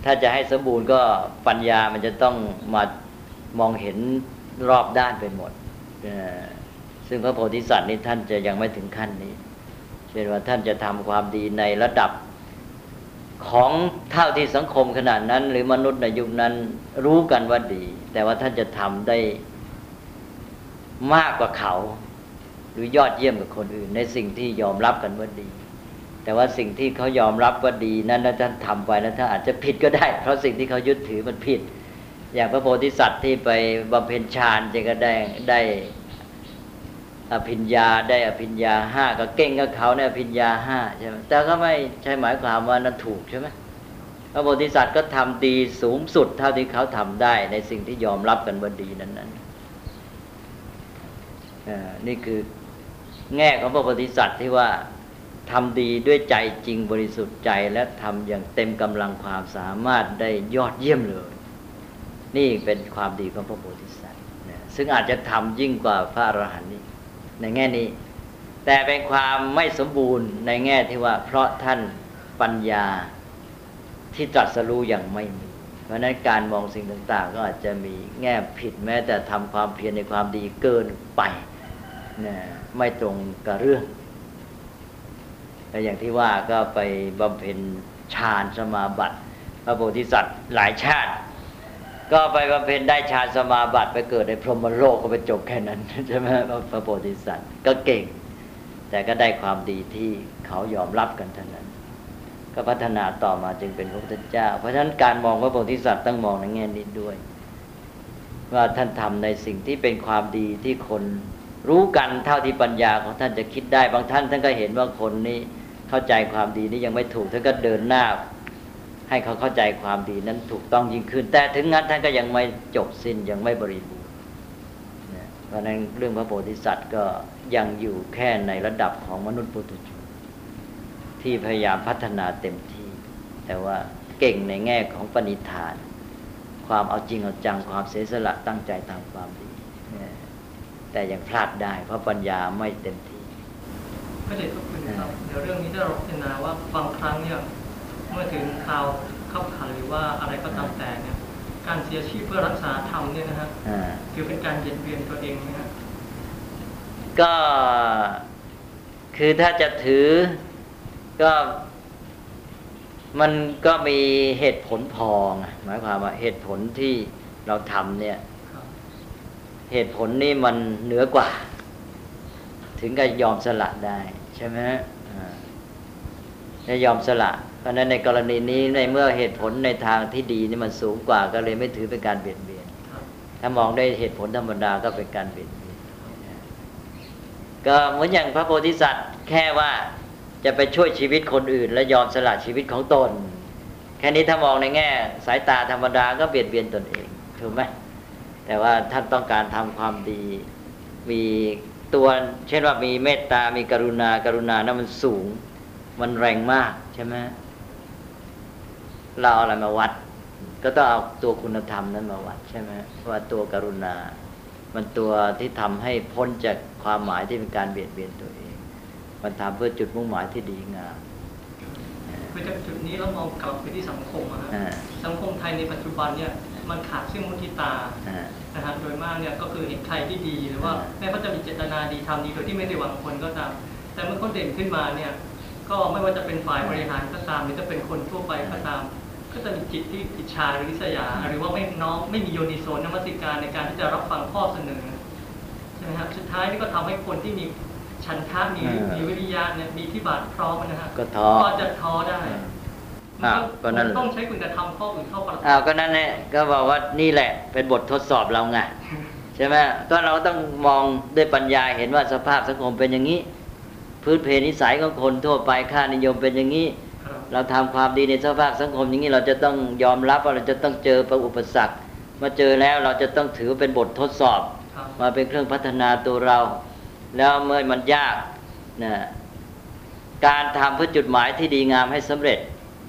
ถ้าจะให้สมบูรณ์ก็ปัญญามันจะต้องมามองเห็นรอบด้านไปหมด ซึ่งพระโพธิสัตว์นี่ท่านจะยังไม่ถึงขั้นนี้ เช่นว่าท่านจะทำความดีในระดับของเท่าที่สังคมขนาดนั้น หรือมนุษย์ในยุคนั้นรู้กันว่าดี แต่ว่าท่านจะทำได้ มากกว่าเขา หรือยอดเยี่ยมกว่าคนอื่น ในสิ่งที่ยอมรับกันว่าดี แต่ว่าสิ่งที่เขายอมรับว่าดีนั้นนะท่านทำไปแล้วท่านอาจจะผิดก็ได้ เพราะสิ่งที่เขายึดถือมันผิด อย่างพระโพธิสัตว์ที่ไปบำเพ็ญฌานจะก็ได้ได้อภิญญาได้อภิญญาห้าก็เก่งกับเขาในอภิญญาห้าใช่ไหมแต่ก็ไม่ใช่หมายความว่านั้นถูกใช่ไหมพระโพธิสัตว์ก็ทำดีสูงสุดเท่าที่เขาทำได้ในสิ่งที่ยอมรับกันว่าดีนั้นนั้ นี่คือแง่ของพระโพธิสัตว์ที่ว่าทำดีด้วยใจจริงบริสุทธิ์ใจและทำอย่างเต็มกำลังความสามารถได้ยอดเยี่ยมเลย นี่เป็นความดีของพระโพธิสัตว์นะซึ่งอาจจะทำยิ่งกว่าพระอรหันต์นี่ในแง่นี้ แต่เป็นความไม่สมบูรณ์ในแง่ที่ว่า เพราะท่านปัญญาที่ตรัสรู้อย่างไม่มี เพราะฉะนั้นการมองสิ่งต่าง ๆ ก็อาจจะมีแง่ผิดแม้แต่ทำความเพียรในความดีเกินไป นะไม่ตรงกับเรื่องแต่อย่างที่ว่าก็ไปบำเพ็ญฌานสมาบัติพระโพธิสัตว์หลายชาติ ก็ไปบำเพ็ญได้ฌานสมาบัติไปเกิดในพรหมโลกก็ไปจบแค่นั้นใช่ไหมพระโพธิสัตว์ก็เก่ง แต่ก็ได้ความดีที่เขายอมรับกันเท่านั้นก็พัฒนาต่อมาจึงเป็นพระพุทธเจ้า เพราะฉะนั้นการมองพระโพธิสัตว์ต้องมองในแง่นี้ด้วย ว่าท่านทำในสิ่งที่เป็นความดีที่คน รู้กันเท่าที่ปัญญาของท่านจะคิดได้ บางท่านท่านก็เห็นว่าคนนี้เข้าใจความดีนี้ยังไม่ถูกท่านก็เดินหน้า ให้เขาเข้าใจความดีนั้นถูกต้องยิ่งขึ้น แต่ถึงงั้นท่านก็ยังไม่จบสิ้นยังไม่บริบูรณ์เนี่ยเพราะนั้นเรื่องพระโพธิสัตว์ก็ยังอยู่แค่ในระดับของมนุษย์ปุถุชนที่พยายามพัฒนาเต็มที่ แต่ว่าเก่งในแง่ของปณิธาน ความเอาจริงเอาจังความเสียสละตั้งใจทำความดี แต่ยังพลาดได้ เพราะปัญญาไม่เต็มที่พระเดชพระคุณครับเดี๋ยวเรื่องนี้ถ้าเราพิจารณาว่าบางครั้งเนี่ยเมื่อถึงข่าวขับขันหรือว่าอะไรก็ตามแต่เนี่ยการเสียชีพเพื่อรักษาธรรมเนี่ยนะฮะอ่าถือเป็นการเบียดเบียนตัวเองนะฮะก็คือถ้าจะถือก็มันก็มีเหตุผลพอไงหมายความว่าเหตุผลที่เราทำเนี่ยครับ เหตุผลนี่มันเหนือกว่า ถึงกับยอมสละได้ใช่ไหมฮะอ่ายอมสละ เพราะฉะนั้นในกรณีนี้ในเมื่อเหตุผลในทางที่ดีนี่มันสูงกว่าก็เลยไม่ถือเป็นการเบียดเบียน ถ้ามองได้เหตุผลธรรมดาก็เป็นการเบียดเบียน ก็เหมือนอย่างพระโพธิสัตว์แค่ว่าจะไปช่วยชีวิตคนอื่น และยอมสละชีวิตของตน แค่นี้ถ้ามองในแง่ สายตาธรรมดาก็เบียดเบียนตนเองถูกไหม แต่ว่าท่านต้องการทำความดี มีตัวเช่นว่ามีเมตตา มีกรุณากรุณานั้นมันสูง มันแรงมากใช่ไหมเราเอาอะไรมาวัด ก็ต้องเอาตัวคุณธรรมนั้นมาวัดใช่ไหมว่าตัวกรุณา มันตัวที่ทำให้พ้นจากความหมายที่เป็นการเบียดเบียนตัวเอง มันทำเพื่อจุดมุ่งหมายที่ดีงามคือจากจุดนี้เรามองกลับไปที่สังคมอะฮะอ่าสังคมไทยในปัจจุบันเนี่ย มันขาดซึ่งมุทิตาอ่านะฮะโดยมากเนี่ยก็คือเห็นใครที่ดีหรือว่าอ่าแม้เขาจะมีเจตนาดีทำดีโดยที่ไม่ได้หวังผลก็ตาม แต่เมื่อเขาเด่นขึ้นมาเนี่ยก็ไม่ว่าจะเป็นฝ่ายบริหารก็ตาม หรือจะเป็นคนทั่วไปก็ตาม ก็จะมีจิตที่อิจฉาหรือริษยา หรือว่าไม่น้อมไม่มีโยนิโสนมัสิการในการที่จะรับฟังข้อเสนอใช่ไหมครับสุดท้ายนี่ก็ทำให้คนที่มีฉันทะมีอ่ามีมีวิริยะเนี่ยมีที่บาทพร้อมนะฮะก็ท้อก็จะท้อได้ อ้าวก็นั่นแหละต้องใช้คุณธรรมข้ออื่นเข้าประกอบอ้าวก็นั่นแหละก็บอกว่านี่แหละ เป็นบททดสอบเราไงใช่ไหมก็เราต้องมองด้วยปัญญาเห็นว่าสภาพสังคมเป็นอย่างนี้ พื้นเพนิสัยของคนทั่วไปค่านิยมเป็นอย่างนี้ครับเราทำความดีในสภาพสังคมอย่างนี้เราจะต้องยอมรับว่าเราจะต้องเจอประอุปสรรคมาเจอแล้วเราจะต้องถือเป็นบททดสอบครับมาเป็นเครื่องพัฒนาตัวเรา แล้วเมื่อมันยากนะการทำเพื่อจุดหมายที่ดีงามให้สำเร็จ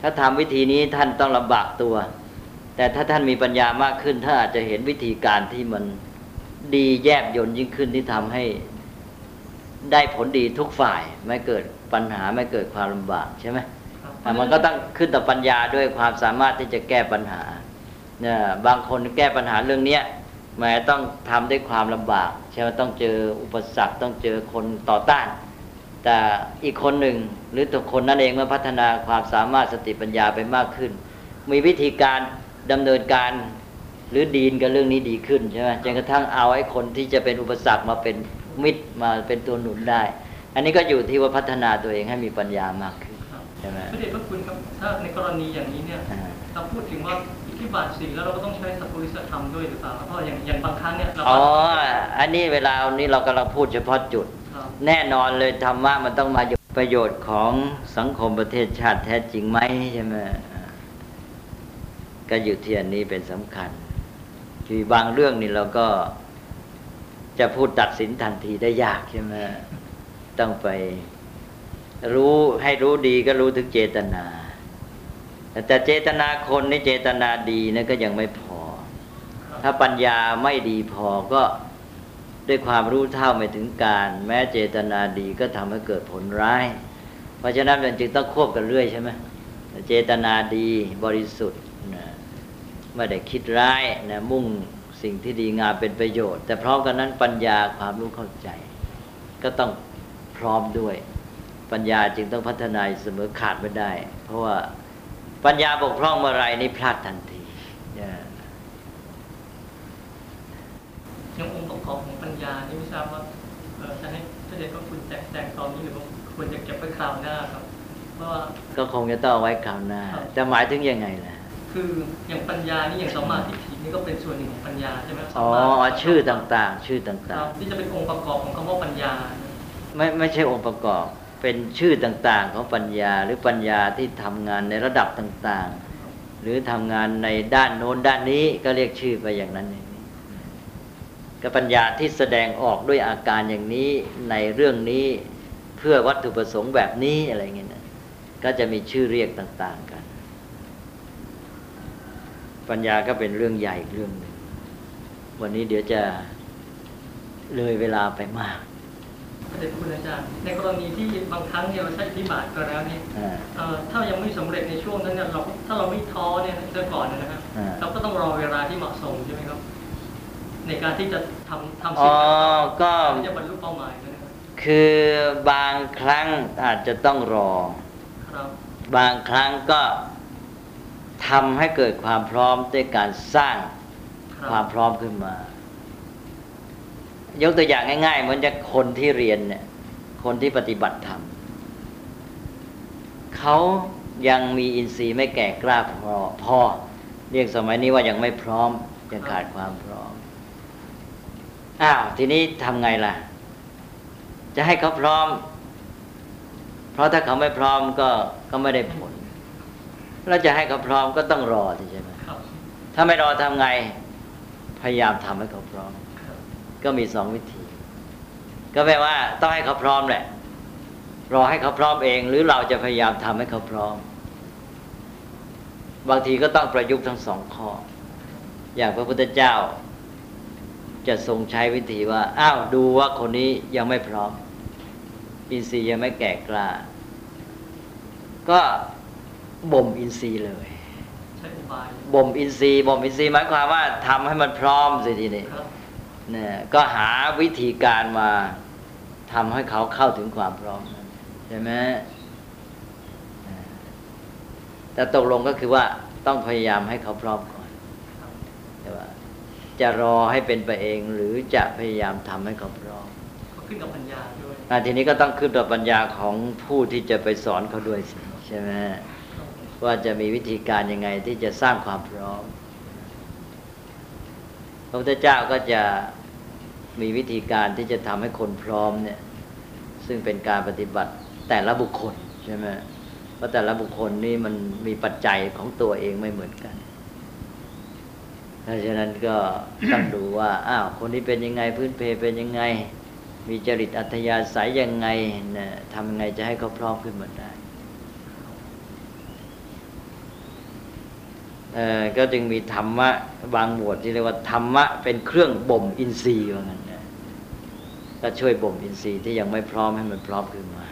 ถ้าทำวิธีนี้ท่านต้องลำบากตัว แต่ถ้าท่านมีปัญญามากขึ้นท่านอาจจะเห็นวิธีการที่มันดีแยบยนต์ยิ่งขึ้นที่ทำให้ได้ผลดีทุกฝ่ายไม่เกิดปัญหาไม่เกิดความลำบากใช่ไหมแต่มันก็ต้องขึ้นต่อปัญญาด้วยความสามารถที่จะแก้ปัญหาเนี่ยบางคนแก้ปัญหาเรื่องเนี้ยแหม้ต้องทำด้วยความลำบากใช่ไหมต้องเจออุปสรรคต้องเจอคนต่อต้าน แต่อีกคนหนึ่งหรือตัวคนนั่นเองเมื่อพัฒนาความสามารถสติปัญญาไปมากขึ้น มีวิธีการดำเนินการหรือดีนกับเรื่องนี้ดีขึ้นใช่ไหมจนกระทั่งเอาไอ้คนที่จะเป็นอุปสรรคมาเป็นมิตรมาเป็นตัวหนุนได้ อันนี้ก็อยู่ที่ว่าพัฒนาตัวเองให้มีปัญญามากขึ้นครับใช่ไหมพระเดชพระคุณครับถ้าในกรณีอย่างนี้เนี่ยอ่าเราพูดถึงว่าอิทธิบาทสี่แล้วเราก็ต้องใช้สัพพุริสธรรมด้วยหรือเปล่าเพราะอย่างอย่างบางครั้งเนี่ยเราอ๋ออันนี้เวลานี้เรากำลังพูดเฉพาะจุดครับ แน่นอนเลยธรรมะมันต้องมาประโยชน์ของสังคมประเทศชาติแท้จริงไหมใช่ไหมอ่าก็อยู่ที่อันนี้เป็นสำคัญ คือบางเรื่องนี่เราก็จะพูดตัดสินทันทีได้ยากใช่ไหมต้องไปรู้ให้รู้ดีก็รู้ถึงเจตนา แต่เจตนาคนนี่เจตนาดีนะก็ยังไม่พอ ถ้าปัญญาไม่ดีพอก็ ด้วยความรู้เท่าไม่ถึงการ แม้เจตนาดีก็ทำให้เกิดผลร้าย เพราะฉะนั้นมันจึงต้องควบกันเรื่อยใช่ไหมเจตนาดีบริสุทธิ์นะไม่ได้คิดร้ายนะมุ่งสิ่งที่ดีงามเป็นประโยชน์ แต่พร้อมกันนั้นปัญญาความรู้เข้าใจ ก็ต้องพร้อมด้วย ปัญญาจึงต้องพัฒนายเสมอขาดไม่ได้ เพราะว่าปัญญาบกพร่องเมื่อไรนี่พลาดทันทีนะ อ ย่างองค์ประกอบของปัญญานี่ไม่ทราบว่าเอ่อจะให้พระเดชพระคุณแจกแจงตอนนี้หรือว่าควรจะเก็บไว้คราวหน้าครับ เพราะว่าก็คงจะต้องเอาไว้คราวหน้าครับจะหมายถึงยังไงล่ะ คืออย่างปัญญานี่อย่างสัมมาทิฏฐินี่ก็เป็นส่วนหนึ่งของปัญญาใช่ไหมสัมอ๋อมาชื่อต่างๆ ชื่อคต่ารังบที่จะเป็นองค์ประกอบของคำว่าปัญญาๆไม่ไม่ใช่องค์ประกอบเป็นชื่อต่างๆ ของปัญญาหรือปัญญาที่ทำงานในระดับต่างๆ หรือทำงานในด้านโน้นด้านนี้ก็เรียกชื่อไปอย่างนั้นเอง ก็ปัญญาที่แสดงออกด้วยอาการอย่างนี้ในเรื่องนี้เพื่อวัตถุประสงค์แบบนี้อะไรเงี้ยนะก็จะมีชื่อเรียกต่างๆกัน ปัญญาก็เป็นเรื่องใหญ่อีกเรื่องหนึ่งวันนี้เดี๋ยวจะเลยเวลาไปมากพระเดชพระคุณอาจารย์ในกรณีที่บางครั้งเนี่ยเราใช้อิทธิบาทก็แล้วเนี่ยอ่าเอ่อถ้ายังไม่สำเร็จในช่วงนั้นเนี่ยเราถ้าเราไม่ท้อเนี่ยเจอก่อนนะครับอ่าเราก็ต้องรอเวลาที่เหมาะสมใช่ไหมครับ ในการที่จะทำทำอ๋สิ่องต่างก็ๆที่จะบรรลุเป้าหมายนะครับคือบางครั้งอาจจะต้องรอครับบางครั้งก็ทำให้เกิดความพร้อมด้วยการสร้างครัความบพร้อมขึ้นมา ยกตัวอย่างง่ายๆเหมือนจะคนที่เรียนเนี่ย คนที่ปฏิบัติธรรมเขายังมีอินทรีย์ไม่แก่กล้าพอพอเรียกสมัยนี้ว่ายังไม่พร้อมยังขาดความพร้อม อ้าวทีนี้ทำไงล่ะ จะให้เขาพร้อม เพราะถ้าเขาไม่พร้อมก็ก็ไม่ได้ผลแล้วจะให้เขาพร้อมก็ต้องรอสิใช่ไหมครับถ้าไม่รอทำไง พยายามทำให้เขาพร้อมครับก็มีสองวิธี ก็แปลว่าต้องให้เขาพร้อมแหละ รอให้เขาพร้อมเอง หรือเราจะพยายามทำให้เขาพร้อม บางทีก็ต้องประยุกต์ทั้งสองข้อ อย่างพระพุทธเจ้า จะทรงใช้วิธีว่า อ้าวดูว่าคนนี้ยังไม่พร้อมอินทรีย์ยังไม่แก่กล้า ก็บ่มอินทรีย์เลยใช้อุบายบ่มอินทรีย์บ่มอินทรีย์หมายความว่าทำให้มันพร้อมสิทีนี้ครับเนี่ยก็หาวิธีการมาทำให้เขาเข้าถึงความพร้อมนั้นใช่ไหมอ่าแต่ตกลงก็คือว่าต้องพยายามให้เขาพร้อมก่อนครับแต่ว่า จะรอให้เป็นไปเอง หรือจะพยายามทำให้เขาพร้อมก็ขึ้นกับปัญญาด้วยอ่าทีนี้ก็ต้องขึ้นต่อปัญญาของผู้ที่จะไปสอนเขาด้วยสิใช่ไหมครับคว่าจะมีวิธีการยังไงที่จะสร้างความพร้อมพระพุทธเจ้าก็จะมีวิธีการที่จะทำให้คนพร้อมเนี่ย ซึ่งเป็นการปฏิบัติแต่ละบุคคลใช่ไหมเพราะแต่ละบุคคลนี่มันมีปัจจัยของตัวเองไม่เหมือนกัน เพราะฉะนั้นก็ต้องดูว่าอ้าวคนนี้เป็นยังไงพื้นเพเป็นยังไง มีจริตอัธยาศัยยังไงนะทำยังไงจะให้เขาพร้อมขึ้นมาได้เออก็จึงมีธรรมะบางหมวดที่เรียกว่าธรรมะเป็นเครื่องบ่มอินทรีย์ว่างั้นก็ช่วยบ่มอินทรีย์ที่ยังไม่พร้อมให้มันพร้อมขึ้นมา